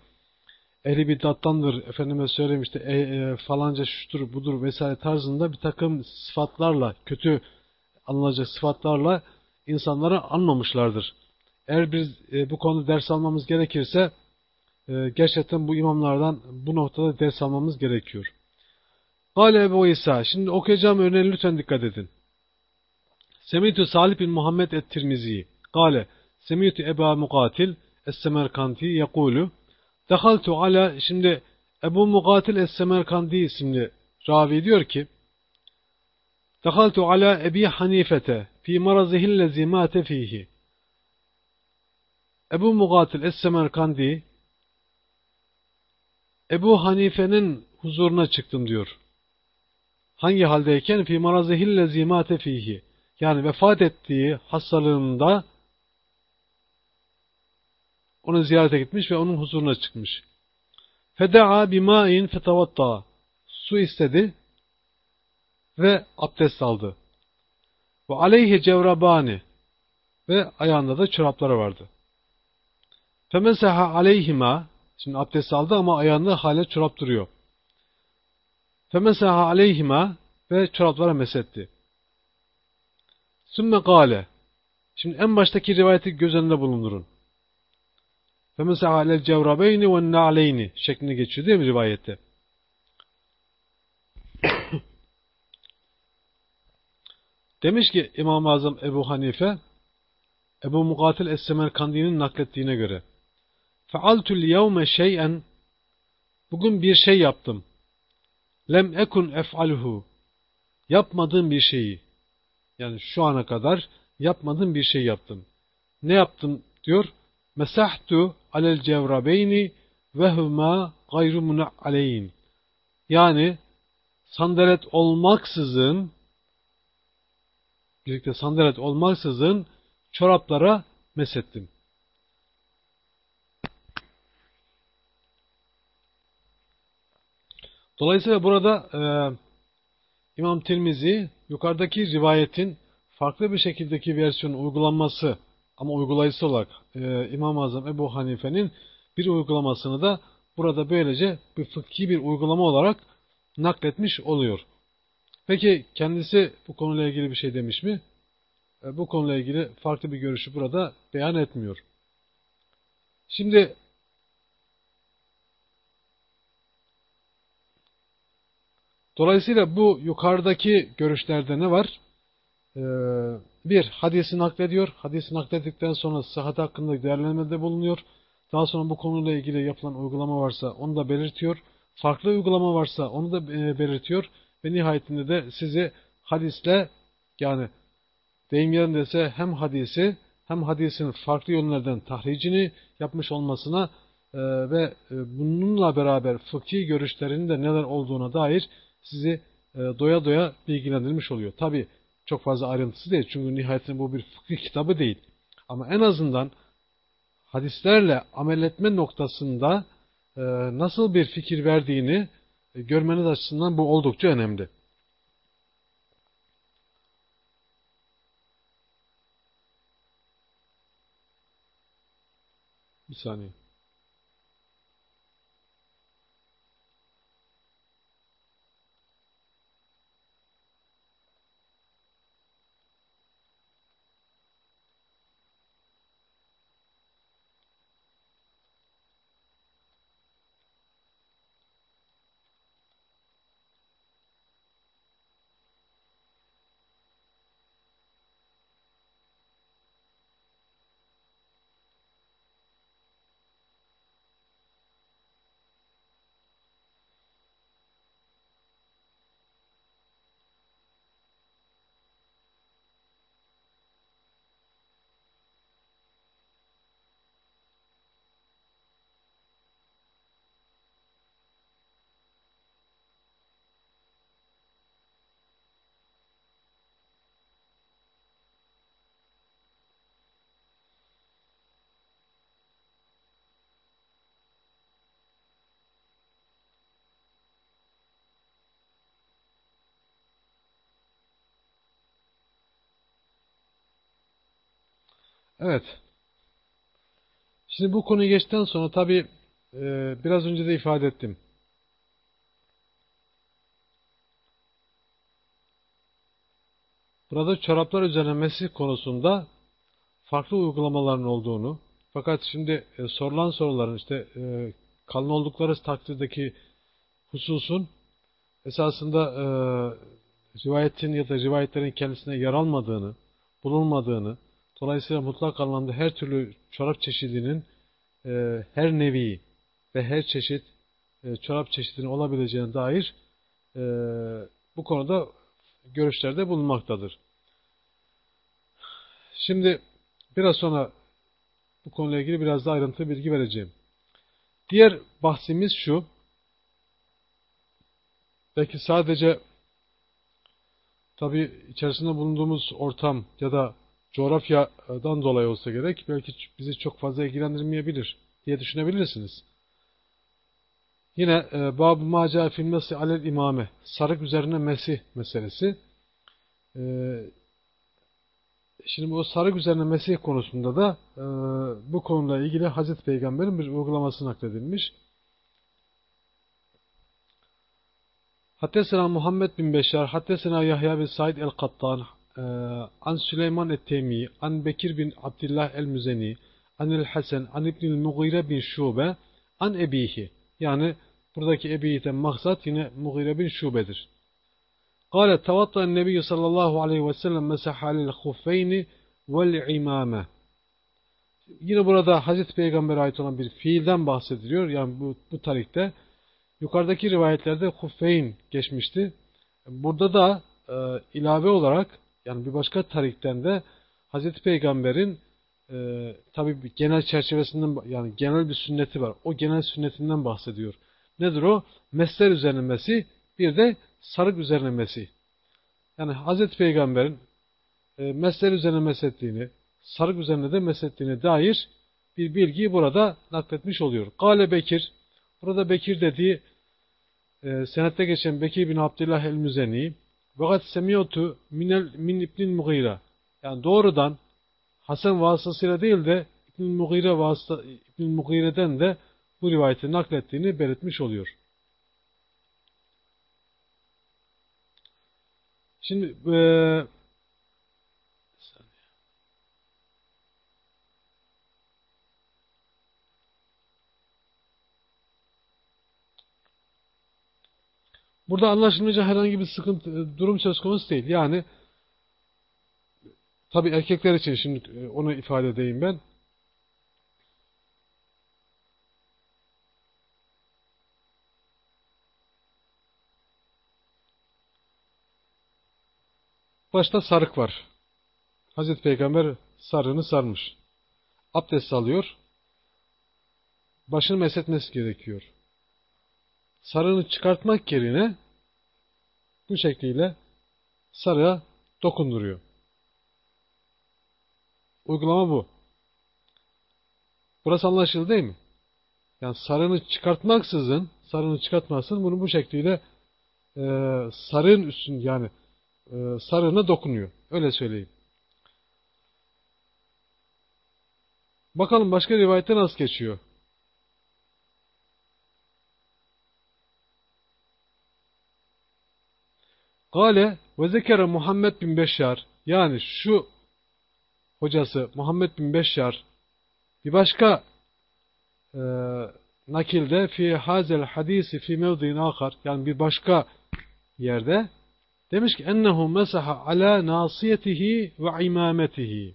ehli bid'attandır, efendime söyleyeyim işte e, e, falanca şudur budur vesaire tarzında bir takım sıfatlarla, kötü anılacak sıfatlarla insanları anmamışlardır. Eğer biz e, bu konuda ders almamız gerekirse e, gerçekten bu imamlardan bu noktada ders almamız gerekiyor. Gale Ebu İsa. Şimdi okuyacağım örneğe lütfen dikkat edin. Semitü Salih bin Muhammed et-Tirmizi. Gale. Semitü Eba Mukatil Es-Semerkanti yekulu. Dehaltu ala şimdi Ebu Mukatil Es-Semerkandi isimli ravi diyor ki Dehaltu ala Ebi Hanifete fi marazihillezi mate fihi. Ebu Mukatil Es-Semerkandi Ebu Hanife'nin huzuruna çıktım diyor. Hangi haldeyken? Fi marazihillezi mate fihi. Yani vefat ettiği hastalığında onu ziyarete gitmiş ve onun huzuruna çıkmış. Feda'a bima'in fetavatta. Su istedi ve abdest aldı. Ve aleyhi cevrabani ve ayağında da çorapları vardı. Femeseha aleyhima şimdi abdest aldı ama ayağında hala çorap duruyor. Femeseha aleyhima ve çoraplara mesetti. Sümme gale Şimdi en baştaki rivayeti göz önünde bulundurun. فَمَسَعَ عَلَى الْجَوْرَبَيْنِ وَالنَّعْلَيْنِ şeklinde geçiyor değil mi rivayette? Demiş ki İmam-ı Azam Ebu Hanife, Ebu Mukatil Es-Semerkandi'nin naklettiğine göre فَعَلْتُ الْيَوْمَ شَيْئًا Bugün bir şey yaptım. Lem ekun ef'alhu Yapmadığım bir şeyi. Yani şu ana kadar yapmadığım bir şey yaptım. Ne yaptım diyor? mesahtu alel cevrabeyni ve huma gayru muna'aleyn. Yani sandalet olmaksızın birlikte sandalet olmaksızın çoraplara mesettim. Dolayısıyla burada e, İmam Tirmizi yukarıdaki rivayetin farklı bir şekildeki versiyon uygulanması ama uygulayıcısı olarak e, İmam-ı Azam Ebu Hanife'nin bir uygulamasını da burada böylece bir fıkhi bir uygulama olarak nakletmiş oluyor. Peki kendisi bu konuyla ilgili bir şey demiş mi? E, bu konuyla ilgili farklı bir görüşü burada beyan etmiyor. Şimdi dolayısıyla bu yukarıdaki görüşlerde ne var? Ee, bir, hadisi naklediyor. Hadisi nakledikten sonra sıhhat hakkında değerlendirmede bulunuyor. Daha sonra bu konuyla ilgili yapılan uygulama varsa onu da belirtiyor. Farklı uygulama varsa onu da e, belirtiyor. Ve nihayetinde de sizi hadisle yani deyim yerindeyse hem hadisi hem hadisin farklı yönlerden tahricini yapmış olmasına e, ve e, bununla beraber fıkhi görüşlerinin de neler olduğuna dair sizi e, doya doya bilgilendirmiş oluyor. Tabi çok fazla ayrıntısı değil. Çünkü nihayetinde bu bir fıkıh kitabı değil. Ama en azından hadislerle amel etme noktasında e, nasıl bir fikir verdiğini e, görmeniz açısından bu oldukça önemli. Bir saniye. Evet. Şimdi bu konuyu geçtikten sonra tabi e, biraz önce de ifade ettim. Burada çoraplar üzerine mesih konusunda farklı uygulamaların olduğunu fakat şimdi e, sorulan soruların işte e, kalın oldukları takdirdeki hususun esasında e, rivayetin ya da rivayetlerin kendisine yer almadığını, bulunmadığını, dolayısıyla mutlak anlamda her türlü çorap çeşidinin e, her nevi ve her çeşit e, çorap çeşidinin olabileceğine dair e, bu konuda görüşlerde bulunmaktadır. Şimdi biraz sonra bu konuyla ilgili biraz daha ayrıntılı bilgi vereceğim. Diğer bahsimiz şu. Belki sadece tabi içerisinde bulunduğumuz ortam ya da coğrafyadan dolayı olsa gerek belki bizi çok fazla ilgilendirmeyebilir diye düşünebilirsiniz. Yine e, Bab-ı Maca filmesi alel imame sarık üzerine mesih meselesi. E, şimdi bu sarık üzerine mesih konusunda da e, bu konuyla ilgili Hazreti Peygamber'in bir uygulaması nakledilmiş. Hattesena Muhammed bin Beşar, Hattesena Yahya bin Said el-Kattan, ee, an Süleyman et-Temi, an Bekir bin Abdullah el-Müzeni, anil Hasan, an İbnil Mughire bin Şube, an Ebihi. Yani buradaki Ebihi'den maksat yine Mughire bin Şube'dir. Kale tavatta'n Nebi sallallahu aleyhi ve sellem mesahalil huffeyni vel imame. Yine burada Hazreti Peygamber'e ait olan bir fiilden bahsediliyor. Yani bu, bu tarihte yukarıdaki rivayetlerde huffeyn geçmişti. Burada da e, ilave olarak yani bir başka tarihten de Hazreti Peygamber'in e, tabi genel çerçevesinden yani genel bir sünneti var. O genel sünnetinden bahsediyor. Nedir o? Mesler üzerine mesih, bir de sarık üzerine mesih. Yani Hazreti Peygamber'in e, mesler üzerine mesettiğini, sarık üzerine de mesettiğine dair bir bilgiyi burada nakletmiş oluyor. Gale Bekir, burada Bekir dediği e, senette geçen Bekir bin Abdullah el-Müzeni, vakat semiyotu minel min İbnül Mughira. Yani doğrudan Hasan vasıtasıyla değil de İbnül Mughire vasıta İbnül Mughire'den de bu rivayeti naklettiğini belirtmiş oluyor. Şimdi e, Burada anlaşılmayacak herhangi bir sıkıntı, e, durum söz konusu değil. Yani tabi erkekler için şimdi e, onu ifade edeyim ben. Başta sarık var. Hazreti Peygamber sarığını sarmış. Abdest alıyor. Başını mesetmesi gerekiyor. Sarığını çıkartmak yerine bu şekliyle sarığa dokunduruyor. Uygulama bu. Burası anlaşıldı değil mi? Yani sarığını çıkartmaksızın, sarığını çıkartmazsın bunu bu şekliyle e, sarığın üstün yani e, sarığına dokunuyor. Öyle söyleyeyim. Bakalım başka rivayette nasıl geçiyor? Gale ve zekere Muhammed bin Beşşar. Yani şu hocası Muhammed bin Beşşar bir başka e, nakilde fi hazel hadisi fi mevdiin akar. Yani bir başka yerde demiş ki ennehu mesaha ala nasiyetihi ve imametihi.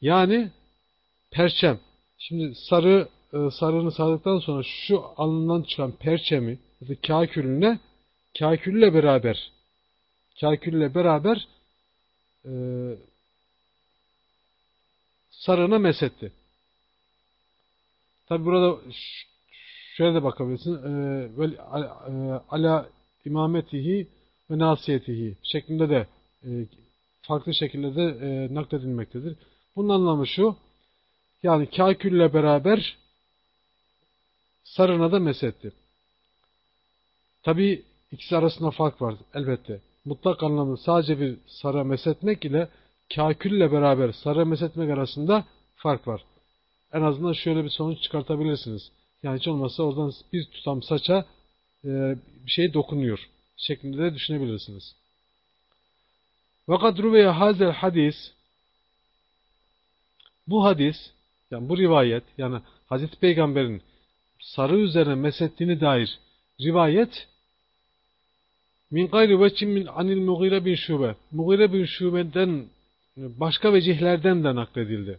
Yani perçem. Şimdi sarı e, sarını sardıktan sonra şu alnından çıkan perçemi ya da kakülüne kakülle beraber kakülle beraber e, sarığına mesetti. Tabi burada şöyle de bakabilirsin. E, e, ala imametihi ve nasiyetihi şeklinde de e, farklı şekilde de e, nakledilmektedir. Bunun anlamı şu. Yani kakülle beraber sarına da mesetti. Tabi İkisi arasında fark var elbette. Mutlak anlamda sadece bir sarı mesetmek ile kakülle beraber sarı mesetmek arasında fark var. En azından şöyle bir sonuç çıkartabilirsiniz. Yani hiç olmazsa oradan bir tutam saça e, bir şey dokunuyor şeklinde de düşünebilirsiniz. Vakat rüveye hazel hadis bu hadis yani bu rivayet yani Hazreti Peygamber'in sarı üzerine mesettiğini dair rivayet min gayri veçin min anil Mughire bin Şube. Mughire bin Şube'den başka vecihlerden de nakledildi.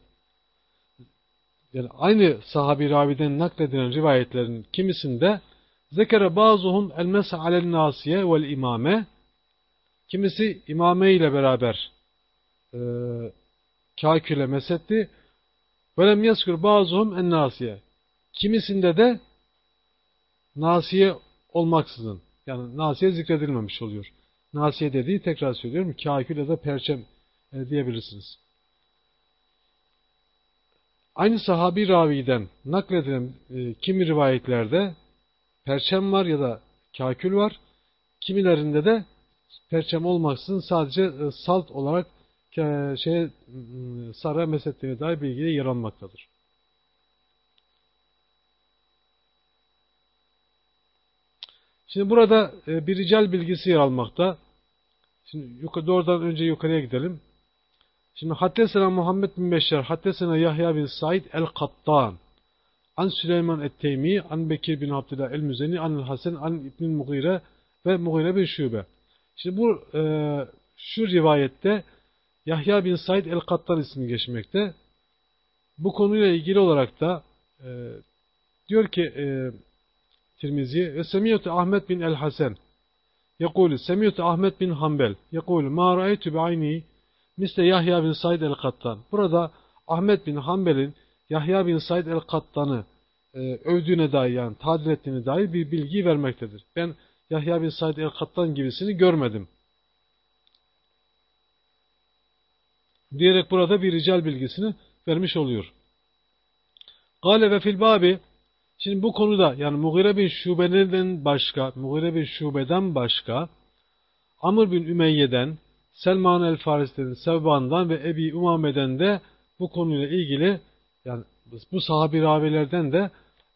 Yani aynı sahabi raviden nakledilen rivayetlerin kimisinde zekere bazuhum el mesa alel nasiye vel imame. Kimisi imame ile beraber e, kaküle mesetti velem yaskur bazuhum en nasiye. Kimisinde de nasiye olmaksızın yani nasiye zikredilmemiş oluyor. Nasiye dediği tekrar söylüyorum kakül ya da perçem e, diyebilirsiniz. Aynı sahabi raviden nakledilen e, kimi rivayetlerde perçem var ya da kakül var. Kimilerinde de perçem olmaksızın sadece e, salt olarak e, şey sarı mesettiğine dair bilgiye yer almaktadır. Şimdi burada e, bir rical bilgisi yer almakta. Şimdi yukarı, önce yukarıya gidelim. Şimdi Haddesena Muhammed bin Beşer, Haddesena Yahya bin Said el-Kattan, An Süleyman et-Teymi, An Bekir bin Abdullah el-Müzeni, An Hasan, An İbn Mughire ve Mughire bin Şube. Şimdi bu e, şu rivayette Yahya bin Said el-Kattan ismi geçmekte. Bu konuyla ilgili olarak da e, diyor ki e, Tirmizi ve Semiyetü Ahmet bin el-Hasen يقول سمعت أحمد bin Hanbel يقول ما رأيت بعيني Misle Yahya bin Said el-Kattan. Burada Ahmet bin Hanbel'in Yahya bin Said el-Kattan'ı e, övdüğüne dair yani tadil ettiğine dair bir bilgi vermektedir. Ben Yahya bin Said el-Kattan gibisini görmedim. Diyerek burada bir rical bilgisini vermiş oluyor. Gale ve fil babi Şimdi bu konuda yani Mughire bin Şube'den başka, Mughire bin Şube'den başka Amr bin Ümeyye'den Selman el Faris'ten, Sevban'dan ve Ebi Umame'den de bu konuyla ilgili yani bu sahabi ravilerden de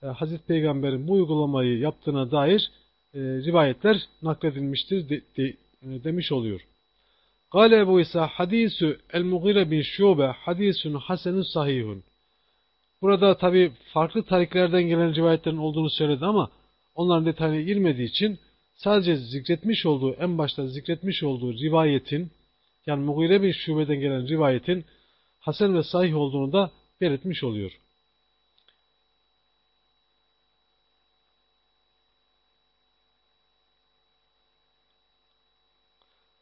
e, Hazreti Peygamber'in bu uygulamayı yaptığına dair e, rivayetler nakledilmiştir de, de, e, demiş oluyor. Gale Ebu İsa hadisu el-Mughire bin Şube hadisun hasenun sahihun. Burada tabi farklı tariklerden gelen rivayetlerin olduğunu söyledi ama onların detayına girmediği için sadece zikretmiş olduğu, en başta zikretmiş olduğu rivayetin, yani Mughire bir şubeden gelen rivayetin hasen ve sahih olduğunu da belirtmiş oluyor.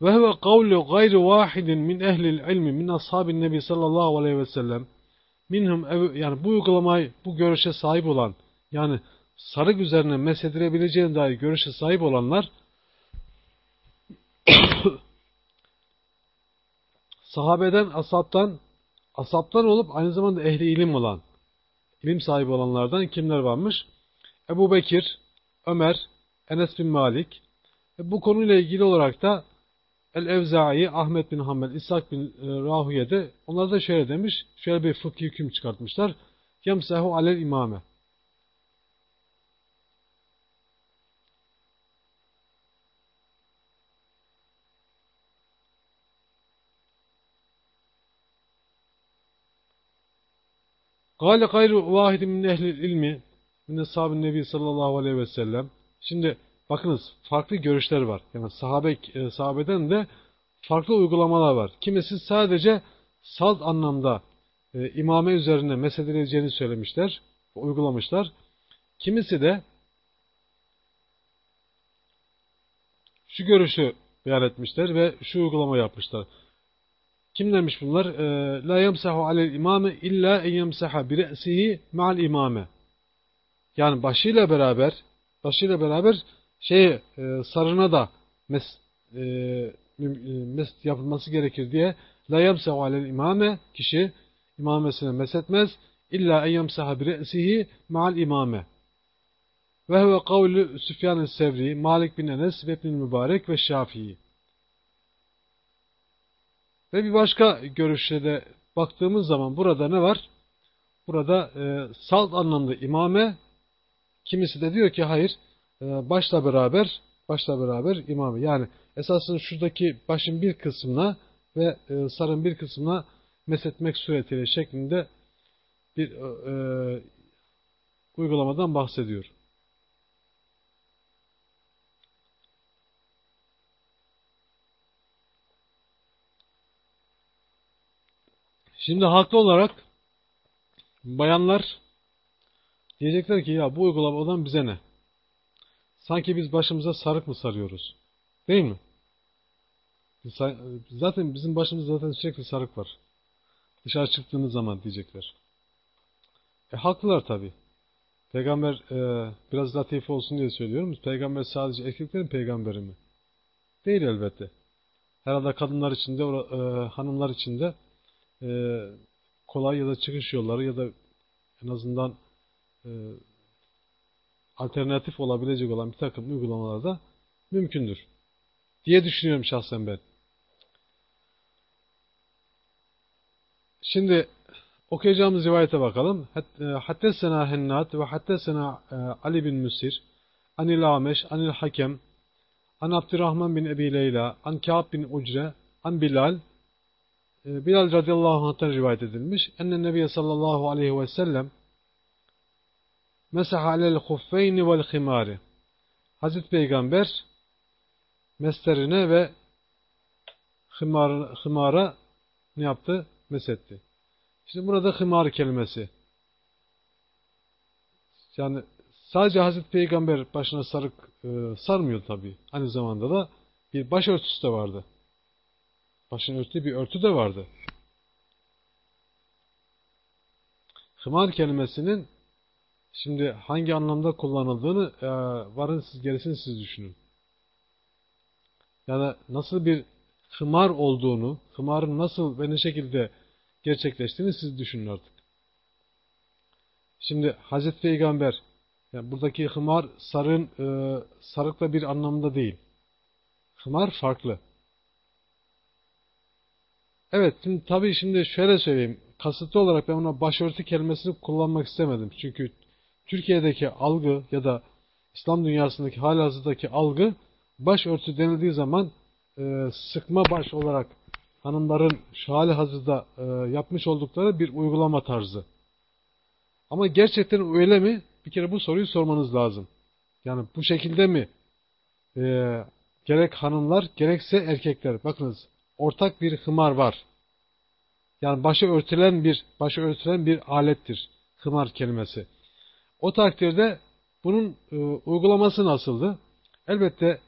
Ve huve kavlu gayri vahidin min ehlil ilmi min ashabin nebi sallallahu aleyhi ve sellem minhum yani bu uygulamayı bu görüşe sahip olan yani sarık üzerine mesedilebileceğine dair görüşe sahip olanlar sahabeden, asaptan asaptan olup aynı zamanda ehli ilim olan ilim sahibi olanlardan kimler varmış? Ebu Bekir, Ömer, Enes bin Malik. E bu konuyla ilgili olarak da El-Evza'i, Ahmet bin Hanbel, İshak bin e, Rahuye'de onlar da şöyle demiş, şöyle bir fıkhi hüküm çıkartmışlar. Yemsehu alel imame. Gale gayru vahidin min ehlil ilmi min ashabin nebi sallallahu aleyhi ve sellem. Şimdi bakınız farklı görüşler var. Yani sahabe, e, sahabeden de farklı uygulamalar var. Kimisi sadece salt anlamda e, imame üzerine mesedileceğini söylemişler, uygulamışlar. Kimisi de şu görüşü beyan etmişler ve şu uygulama yapmışlar. Kim demiş bunlar? E, La yemsahu alel imame illa en yemsaha bi re'sihi ma'al imame. Yani başıyla beraber başıyla beraber şey e, sarına da mes, e, mes yapılması gerekir diye la yemsahu alel imame kişi imamesine mesetmez illa en yemsaha bi re'sihi ma'al imame. Ve huve kavlu Süfyan-ı Sevri, Malik bin Enes ve İbn Mübarek ve Şafii. Ve bir başka görüşe de baktığımız zaman burada ne var? Burada e, salt anlamda imame, kimisi de diyor ki hayır, e, başla beraber, başla beraber imame. Yani esasında şuradaki başın bir kısmına ve e, sarın bir kısmına mesetmek suretiyle şeklinde bir e, e, uygulamadan bahsediyor. Şimdi haklı olarak bayanlar diyecekler ki ya bu uygulamadan bize ne? Sanki biz başımıza sarık mı sarıyoruz? Değil mi? Zaten bizim başımızda zaten sürekli sarık var. Dışarı çıktığımız zaman diyecekler. E haklılar tabi. Peygamber e, biraz latif olsun diye söylüyorum. Peygamber sadece erkeklerin peygamberi mi? Değil elbette. Herhalde kadınlar içinde, e, hanımlar içinde e, kolay ya da çıkış yolları ya da en azından e, alternatif olabilecek olan bir takım uygulamalar da mümkündür. Diye düşünüyorum şahsen ben. Şimdi okuyacağımız rivayete bakalım. Hattesena Hennat ve hattesena e, Ali bin Müsir Anil Ameş, Anil Hakem An Abdurrahman bin Ebi Leyla An Ka'b bin Ucre An Bilal e, Bilal radıyallahu anh'tan rivayet edilmiş. Enne Nebiye sallallahu aleyhi ve sellem Mesah alel huffeyni vel khimari Hazreti Peygamber meslerine ve hımara, hımara ne yaptı? Mesetti. Şimdi burada hımar kelimesi. Yani sadece Hazreti Peygamber başına sarık e, sarmıyor tabi. Aynı zamanda da bir başörtüsü de vardı. Başını örttüğü bir örtü de vardı. Hımar kelimesinin şimdi hangi anlamda kullanıldığını e, varın siz gerisini siz düşünün. Yani nasıl bir hımar olduğunu, hımarın nasıl ve ne şekilde gerçekleştiğini siz düşünün artık. Şimdi Hazreti Peygamber yani buradaki hımar sarın e, sarıkla bir anlamda değil. Hımar farklı. Evet, şimdi, tabii şimdi şöyle söyleyeyim. Kasıtlı olarak ben ona başörtü kelimesini kullanmak istemedim. Çünkü Türkiye'deki algı ya da İslam dünyasındaki halihazırdaki algı başörtü denildiği zaman e, sıkma baş olarak hanımların hali hazırda e, yapmış oldukları bir uygulama tarzı. Ama gerçekten öyle mi? Bir kere bu soruyu sormanız lazım. Yani bu şekilde mi? E, gerek hanımlar gerekse erkekler. Bakınız ortak bir hımar var. Yani başı örtülen bir başı örtülen bir alettir. Hımar kelimesi. O takdirde bunun e, uygulaması nasıldı? Elbette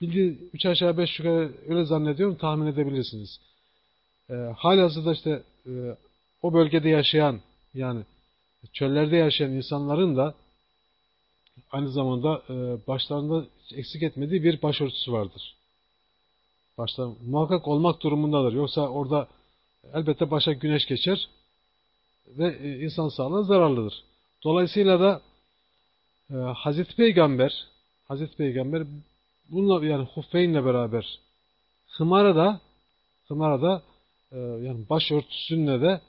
bildiği üç aşağı beş yukarı öyle zannediyorum tahmin edebilirsiniz. E, halihazırda işte e, o bölgede yaşayan yani çöllerde yaşayan insanların da aynı zamanda e, başlarında eksik etmediği bir başörtüsü vardır. Başta muhakkak olmak durumundadır. Yoksa orada elbette başa güneş geçer ve e, insan sağlığına zararlıdır. Dolayısıyla da e, Hazreti Peygamber Hazreti Peygamber bununla yani Huffeyn'le beraber Hımara da Hımara da e, yani başörtüsünle de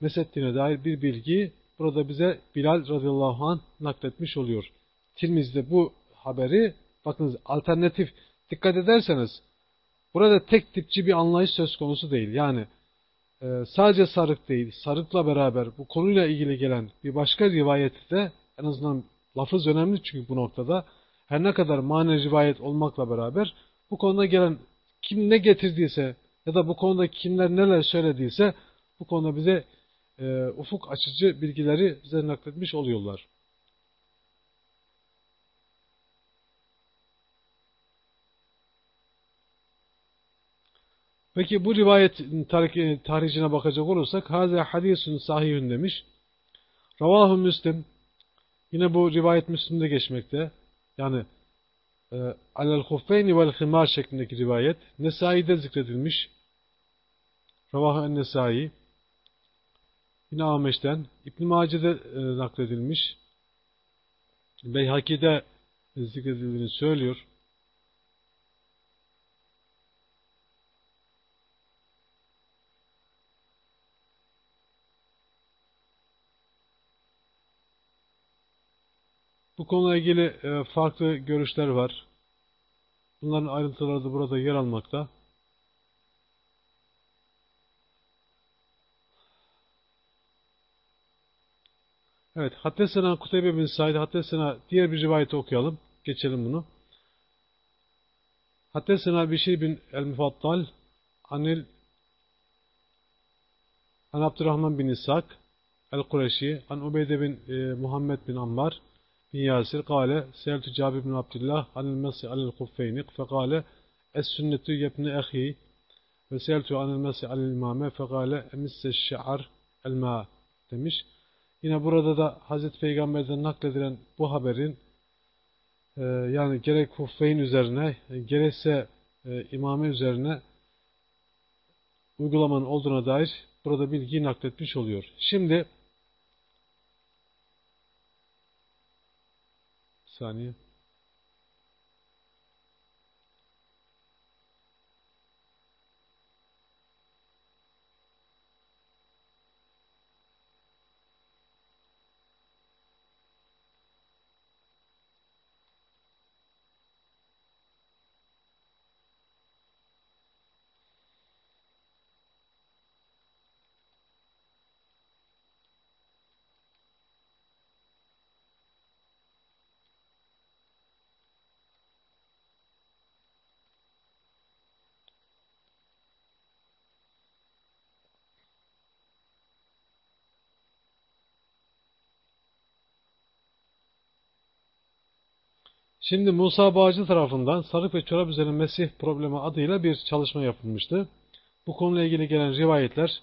mesettiğine dair bir bilgi burada bize Bilal radıyallahu anh nakletmiş oluyor. Tirmiz'de bu haberi bakınız alternatif dikkat ederseniz burada tek tipçi bir anlayış söz konusu değil. Yani e, sadece sarık değil, sarıkla beraber bu konuyla ilgili gelen bir başka rivayette de en azından lafız önemli çünkü bu noktada her ne kadar mani rivayet olmakla beraber bu konuda gelen kim ne getirdiyse ya da bu konuda kimler neler söylediyse bu konuda bize e, ufuk açıcı bilgileri bize nakletmiş oluyorlar. Peki bu rivayet tarihine bakacak olursak Haze hadisun sahihün demiş. Ravahu Müslim yine bu rivayet Müslim'de geçmekte. Yani e, alel huffeyni vel himar şeklindeki rivayet Nesai'de zikredilmiş. Ravahu en Nesai yine Ahmeş'ten İbn Mace'de e, nakledilmiş. Beyhaki'de zikredildiğini söylüyor. Bu konuyla ilgili e, farklı görüşler var. Bunların ayrıntıları da burada yer almakta. Evet, Haddesena Kuteybe bin Said, Haddesena diğer bir rivayeti okuyalım. Geçelim bunu. Haddesena Bişir bin el-Mufattal Anil An Abdurrahman bin İshak el-Kureşi An Ubeyde bin e, Muhammed bin Ammar bin Yasir kâle Seeltü Cabir bin Abdullah anil mesi alel kuffeynik fekâle es sünnetu yebni ehi ve seeltü anil mesi alel imame fekâle emisse şi'ar el ma demiş. Yine burada da Hazreti Peygamber'den nakledilen bu haberin e, yani gerek huffeyn üzerine e, gerekse imame üzerine uygulamanın olduğuna dair burada bilgiyi nakletmiş oluyor. Şimdi bir Şimdi Musa Bağcı tarafından sarık ve çorap üzerine Mesih problemi adıyla bir çalışma yapılmıştı. Bu konuyla ilgili gelen rivayetler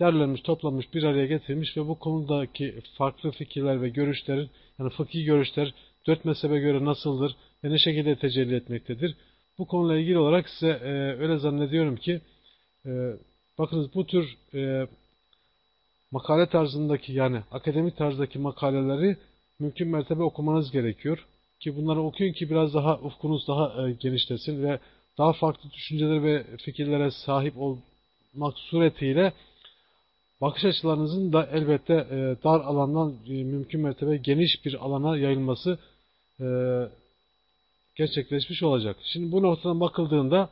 derlenmiş, toplanmış, bir araya getirilmiş ve bu konudaki farklı fikirler ve görüşlerin, yani fıkhi görüşler dört mezhebe göre nasıldır ve ne şekilde tecelli etmektedir. Bu konuyla ilgili olarak size e, öyle zannediyorum ki e, bakınız bu tür e, makale tarzındaki yani akademik tarzdaki makaleleri mümkün mertebe okumanız gerekiyor. Ki bunları okuyun ki biraz daha ufkunuz daha e, genişlesin ve daha farklı düşünceler ve fikirlere sahip olmak suretiyle bakış açılarınızın da elbette e, dar alandan e, mümkün mertebe geniş bir alana yayılması e, gerçekleşmiş olacak. Şimdi bu noktadan bakıldığında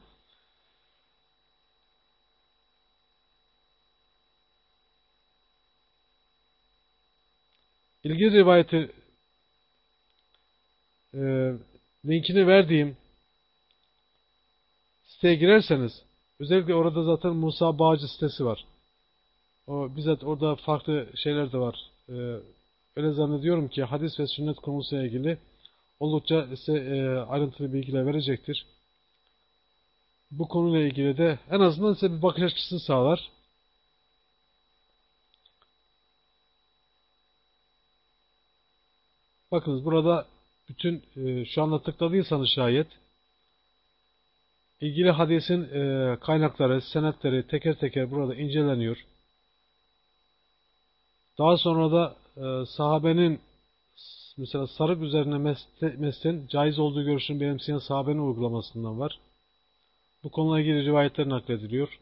ilgili rivayeti e, linkini verdiğim siteye girerseniz özellikle orada zaten Musa Bağcı sitesi var. O bizzat orada farklı şeyler de var. E, öyle zannediyorum ki hadis ve sünnet konusuyla ilgili oldukça size e, ayrıntılı bilgiler verecektir. Bu konuyla ilgili de en azından size bir bakış açısı sağlar. Bakınız burada bütün e, şu anda tıkladıysanız şayet ilgili hadisin e, kaynakları, senetleri teker teker burada inceleniyor. Daha sonra da e, sahabenin mesela sarık üzerine meslin caiz olduğu görüşünü benimseyen sahabenin uygulamasından var. Bu konuyla ilgili rivayetler naklediliyor.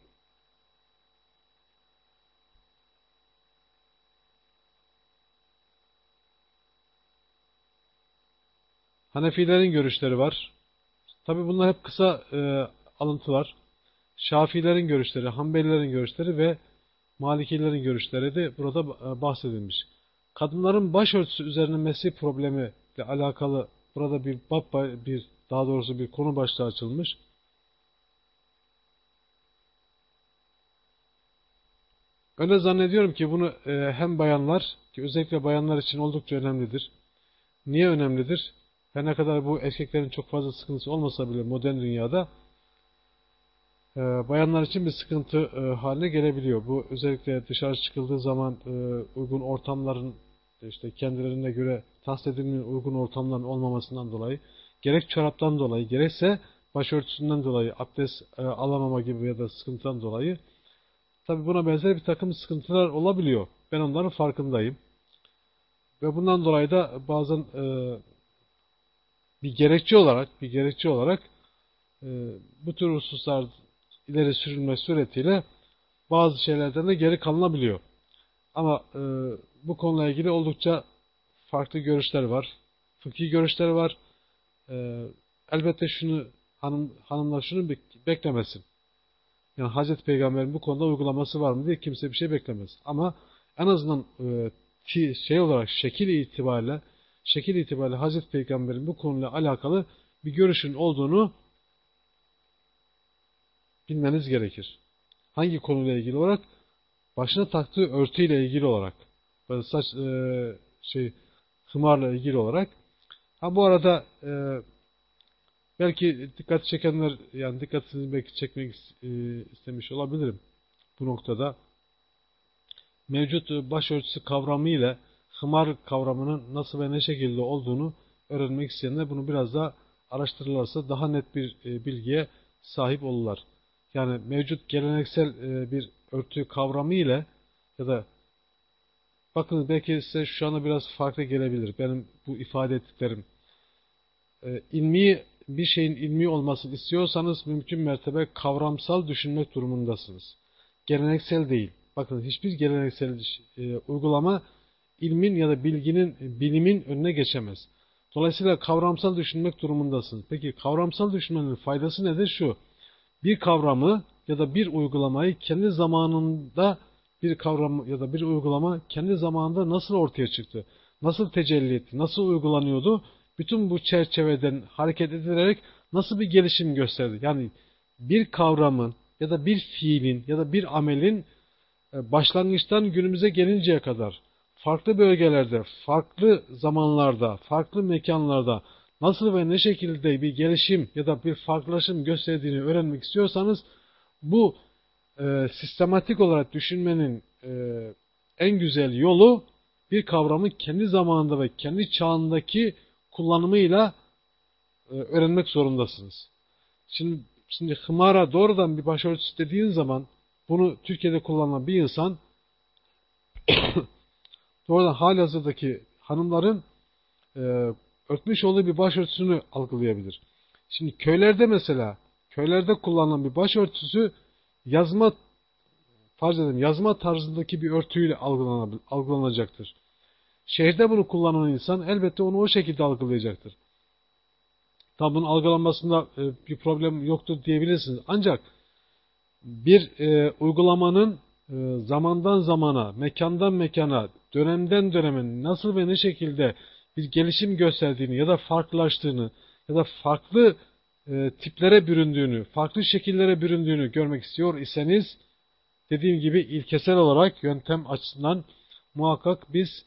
Hanefilerin görüşleri var. Tabi bunlar hep kısa e, alıntılar. Şafilerin görüşleri, Hanbelilerin görüşleri ve Malikilerin görüşleri de burada e, bahsedilmiş. Kadınların başörtüsü üzerine mesih problemi ile alakalı burada bir bab, bir daha doğrusu bir konu başlığı açılmış. Öyle zannediyorum ki bunu e, hem bayanlar ki özellikle bayanlar için oldukça önemlidir. Niye önemlidir? Her ne kadar bu erkeklerin çok fazla sıkıntısı olmasa bile modern dünyada e, bayanlar için bir sıkıntı e, haline gelebiliyor. Bu özellikle dışarı çıkıldığı zaman e, uygun ortamların işte kendilerine göre tahsis edilmeyen uygun ortamların olmamasından dolayı gerek çoraptan dolayı gerekse başörtüsünden dolayı abdest e, alamama gibi ya da sıkıntıdan dolayı tabi buna benzer bir takım sıkıntılar olabiliyor. Ben onların farkındayım. Ve bundan dolayı da bazen e, bir gerekçe olarak bir gerekçe olarak e, bu tür hususlar ileri sürülme suretiyle bazı şeylerden de geri kalınabiliyor. Ama e, bu konuyla ilgili oldukça farklı görüşler var. fıkhi görüşler var. E, elbette şunu hanım, hanımlar şunu beklemesin. Yani Hazreti Peygamber'in bu konuda uygulaması var mı diye kimse bir şey beklemez. Ama en azından e, şey olarak şekil itibariyle şekil itibariyle Hazreti Peygamber'in bu konuyla alakalı bir görüşün olduğunu bilmeniz gerekir. Hangi konuyla ilgili olarak? Başına taktığı örtüyle ilgili olarak. Böyle saç e, şey hımarla ilgili olarak. Ha bu arada e, belki dikkat çekenler yani dikkatinizi belki çekmek e, istemiş olabilirim bu noktada. Mevcut başörtüsü kavramı ile hımar kavramının nasıl ve ne şekilde olduğunu öğrenmek isteyenler bunu biraz daha araştırırlarsa daha net bir e, bilgiye sahip olurlar. Yani mevcut geleneksel e, bir örtü kavramı ile ya da bakın belki size şu anda biraz farklı gelebilir benim bu ifade ettiklerim. E, ilmi bir şeyin ilmi olmasını istiyorsanız mümkün mertebe kavramsal düşünmek durumundasınız. Geleneksel değil. Bakın hiçbir geleneksel uygulama ilmin ya da bilginin, bilimin önüne geçemez. Dolayısıyla kavramsal düşünmek durumundasınız. Peki kavramsal düşünmenin faydası nedir? Şu, bir kavramı ya da bir uygulamayı kendi zamanında bir kavram ya da bir uygulama kendi zamanında nasıl ortaya çıktı? Nasıl tecelli etti? Nasıl uygulanıyordu? Bütün bu çerçeveden hareket edilerek nasıl bir gelişim gösterdi? Yani bir kavramın ya da bir fiilin ya da bir amelin e, başlangıçtan günümüze gelinceye kadar farklı bölgelerde, farklı zamanlarda, farklı mekanlarda nasıl ve ne şekilde bir gelişim ya da bir farklılaşım gösterdiğini öğrenmek istiyorsanız bu e, sistematik olarak düşünmenin e, en güzel yolu bir kavramı kendi zamanında ve kendi çağındaki kullanımıyla e, öğrenmek zorundasınız. Şimdi, şimdi hımara doğrudan bir başörtüsü dediğin zaman bunu Türkiye'de kullanan bir insan doğrudan hali hazırdaki hanımların e, örtmüş olduğu bir başörtüsünü algılayabilir. Şimdi köylerde mesela köylerde kullanılan bir başörtüsü yazma farz edelim yazma tarzındaki bir örtüyle algılanacaktır. Şehirde bunu kullanan insan elbette onu o şekilde algılayacaktır. Tam bunun algılanmasında e, bir problem yoktur diyebilirsiniz. Ancak bir e, uygulamanın zamandan zamana, mekandan mekana, dönemden döneme nasıl ve ne şekilde bir gelişim gösterdiğini ya da farklılaştığını ya da farklı e, tiplere büründüğünü, farklı şekillere büründüğünü görmek istiyor iseniz dediğim gibi ilkesel olarak yöntem açısından muhakkak biz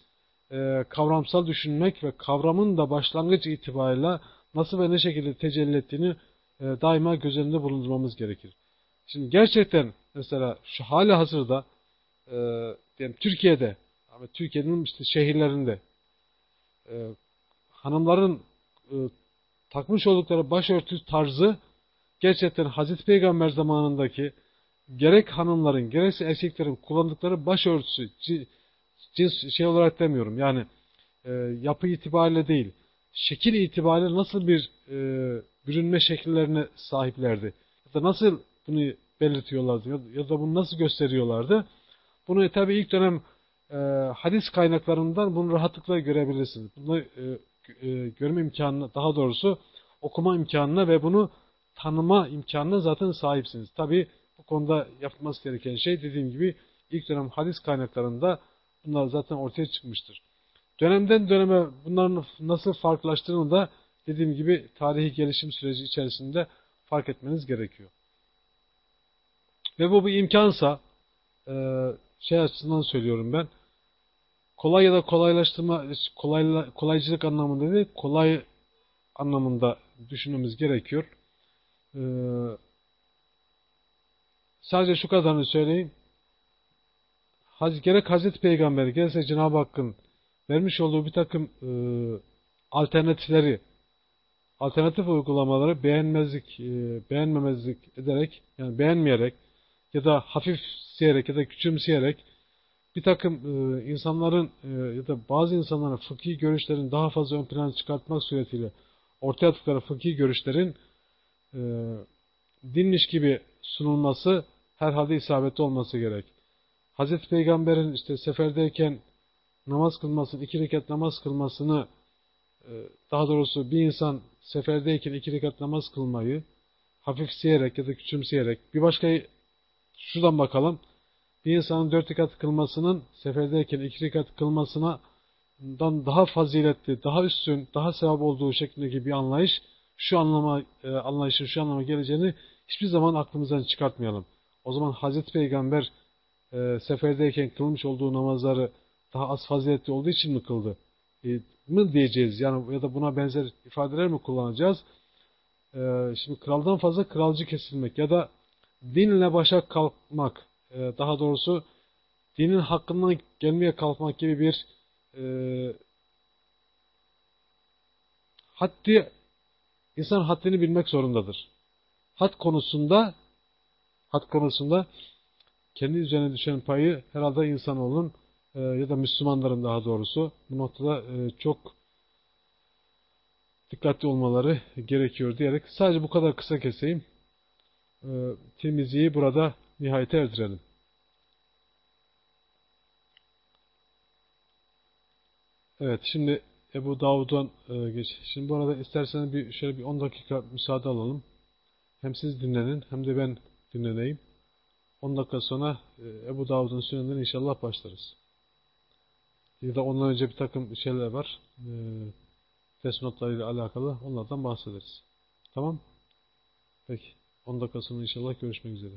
e, kavramsal düşünmek ve kavramın da başlangıç itibariyle nasıl ve ne şekilde tecelli ettiğini e, daima göz önünde bulundurmamız gerekir. Şimdi gerçekten mesela şu hali hazırda e, diyelim Türkiye'de ama Türkiye'nin işte şehirlerinde e, hanımların e, takmış oldukları başörtü tarzı gerçekten Hazreti Peygamber zamanındaki gerek hanımların gerekse erkeklerin kullandıkları başörtüsü cins şey olarak demiyorum. Yani e, yapı itibariyle değil şekil itibariyle nasıl bir e, bürünme şekillerine sahiplerdi? Ya da nasıl bunu belirtiyorlardı ya da bunu nasıl gösteriyorlardı bunu tabi ilk dönem e, hadis kaynaklarından bunu rahatlıkla görebilirsiniz. Bunu e, e, görme imkanına, daha doğrusu okuma imkanına ve bunu tanıma imkanına zaten sahipsiniz. Tabi bu konuda yapılması gereken şey dediğim gibi ilk dönem hadis kaynaklarında bunlar zaten ortaya çıkmıştır. Dönemden döneme bunların nasıl farklılaştığını da dediğim gibi tarihi gelişim süreci içerisinde fark etmeniz gerekiyor. Ve bu bir imkansa e, şey açısından söylüyorum ben kolay ya da kolaylaştırma, kolay, kolaycılık anlamında değil, kolay anlamında düşünmemiz gerekiyor. Ee, sadece şu kadarını söyleyeyim. Gerek Hazreti Peygamber, gerekse Cenab-ı Hakk'ın vermiş olduğu bir takım e, alternatifleri, alternatif uygulamaları beğenmezlik, e, beğenmemezlik ederek, yani beğenmeyerek ya da hafif siyerek ya da küçümseyerek bir takım e, insanların e, ya da bazı insanların fıkhi görüşlerin daha fazla ön plana çıkartmak suretiyle ortaya attıkları fıkhi görüşlerin e, dinmiş gibi sunulması herhalde isabetli olması gerek. Hazreti Peygamber'in işte seferdeyken namaz kılmasını, iki rekat namaz kılmasını e, daha doğrusu bir insan seferdeyken iki rekat namaz kılmayı hafifseyerek ya da küçümseyerek bir başka şuradan bakalım. Bir insanın dört rekat kılmasının seferdeyken iki rekat kılmasına daha faziletli, daha üstün, daha sevap olduğu şeklindeki bir anlayış şu anlama e, anlayışın şu anlama geleceğini hiçbir zaman aklımızdan çıkartmayalım. O zaman Hazreti Peygamber e, seferdeyken kılmış olduğu namazları daha az faziletli olduğu için mi kıldı? E, mı diyeceğiz? Yani ya da buna benzer ifadeler mi kullanacağız? E, şimdi kraldan fazla kralcı kesilmek ya da dinle başa kalkmak, e, daha doğrusu dinin hakkından gelmeye kalkmak gibi bir e, haddi insan haddini bilmek zorundadır. Had konusunda had konusunda kendi üzerine düşen payı herhalde insanoğlunun e, ya da Müslümanların daha doğrusu bu noktada e, çok dikkatli olmaları gerekiyor diyerek sadece bu kadar kısa keseyim. E, Tirmizi'yi burada nihayete erdirelim. Evet şimdi Ebu Davud'dan e, geç. Şimdi bu arada isterseniz bir şöyle bir 10 dakika müsaade alalım. Hem siz dinlenin hem de ben dinleneyim. 10 dakika sonra e, Ebu Davud'un süneninden inşallah başlarız. Ya da ondan önce bir takım şeyler var. E, test notlarıyla alakalı. Onlardan bahsederiz. Tamam? Peki. 10 dakika sonra inşallah görüşmek üzere.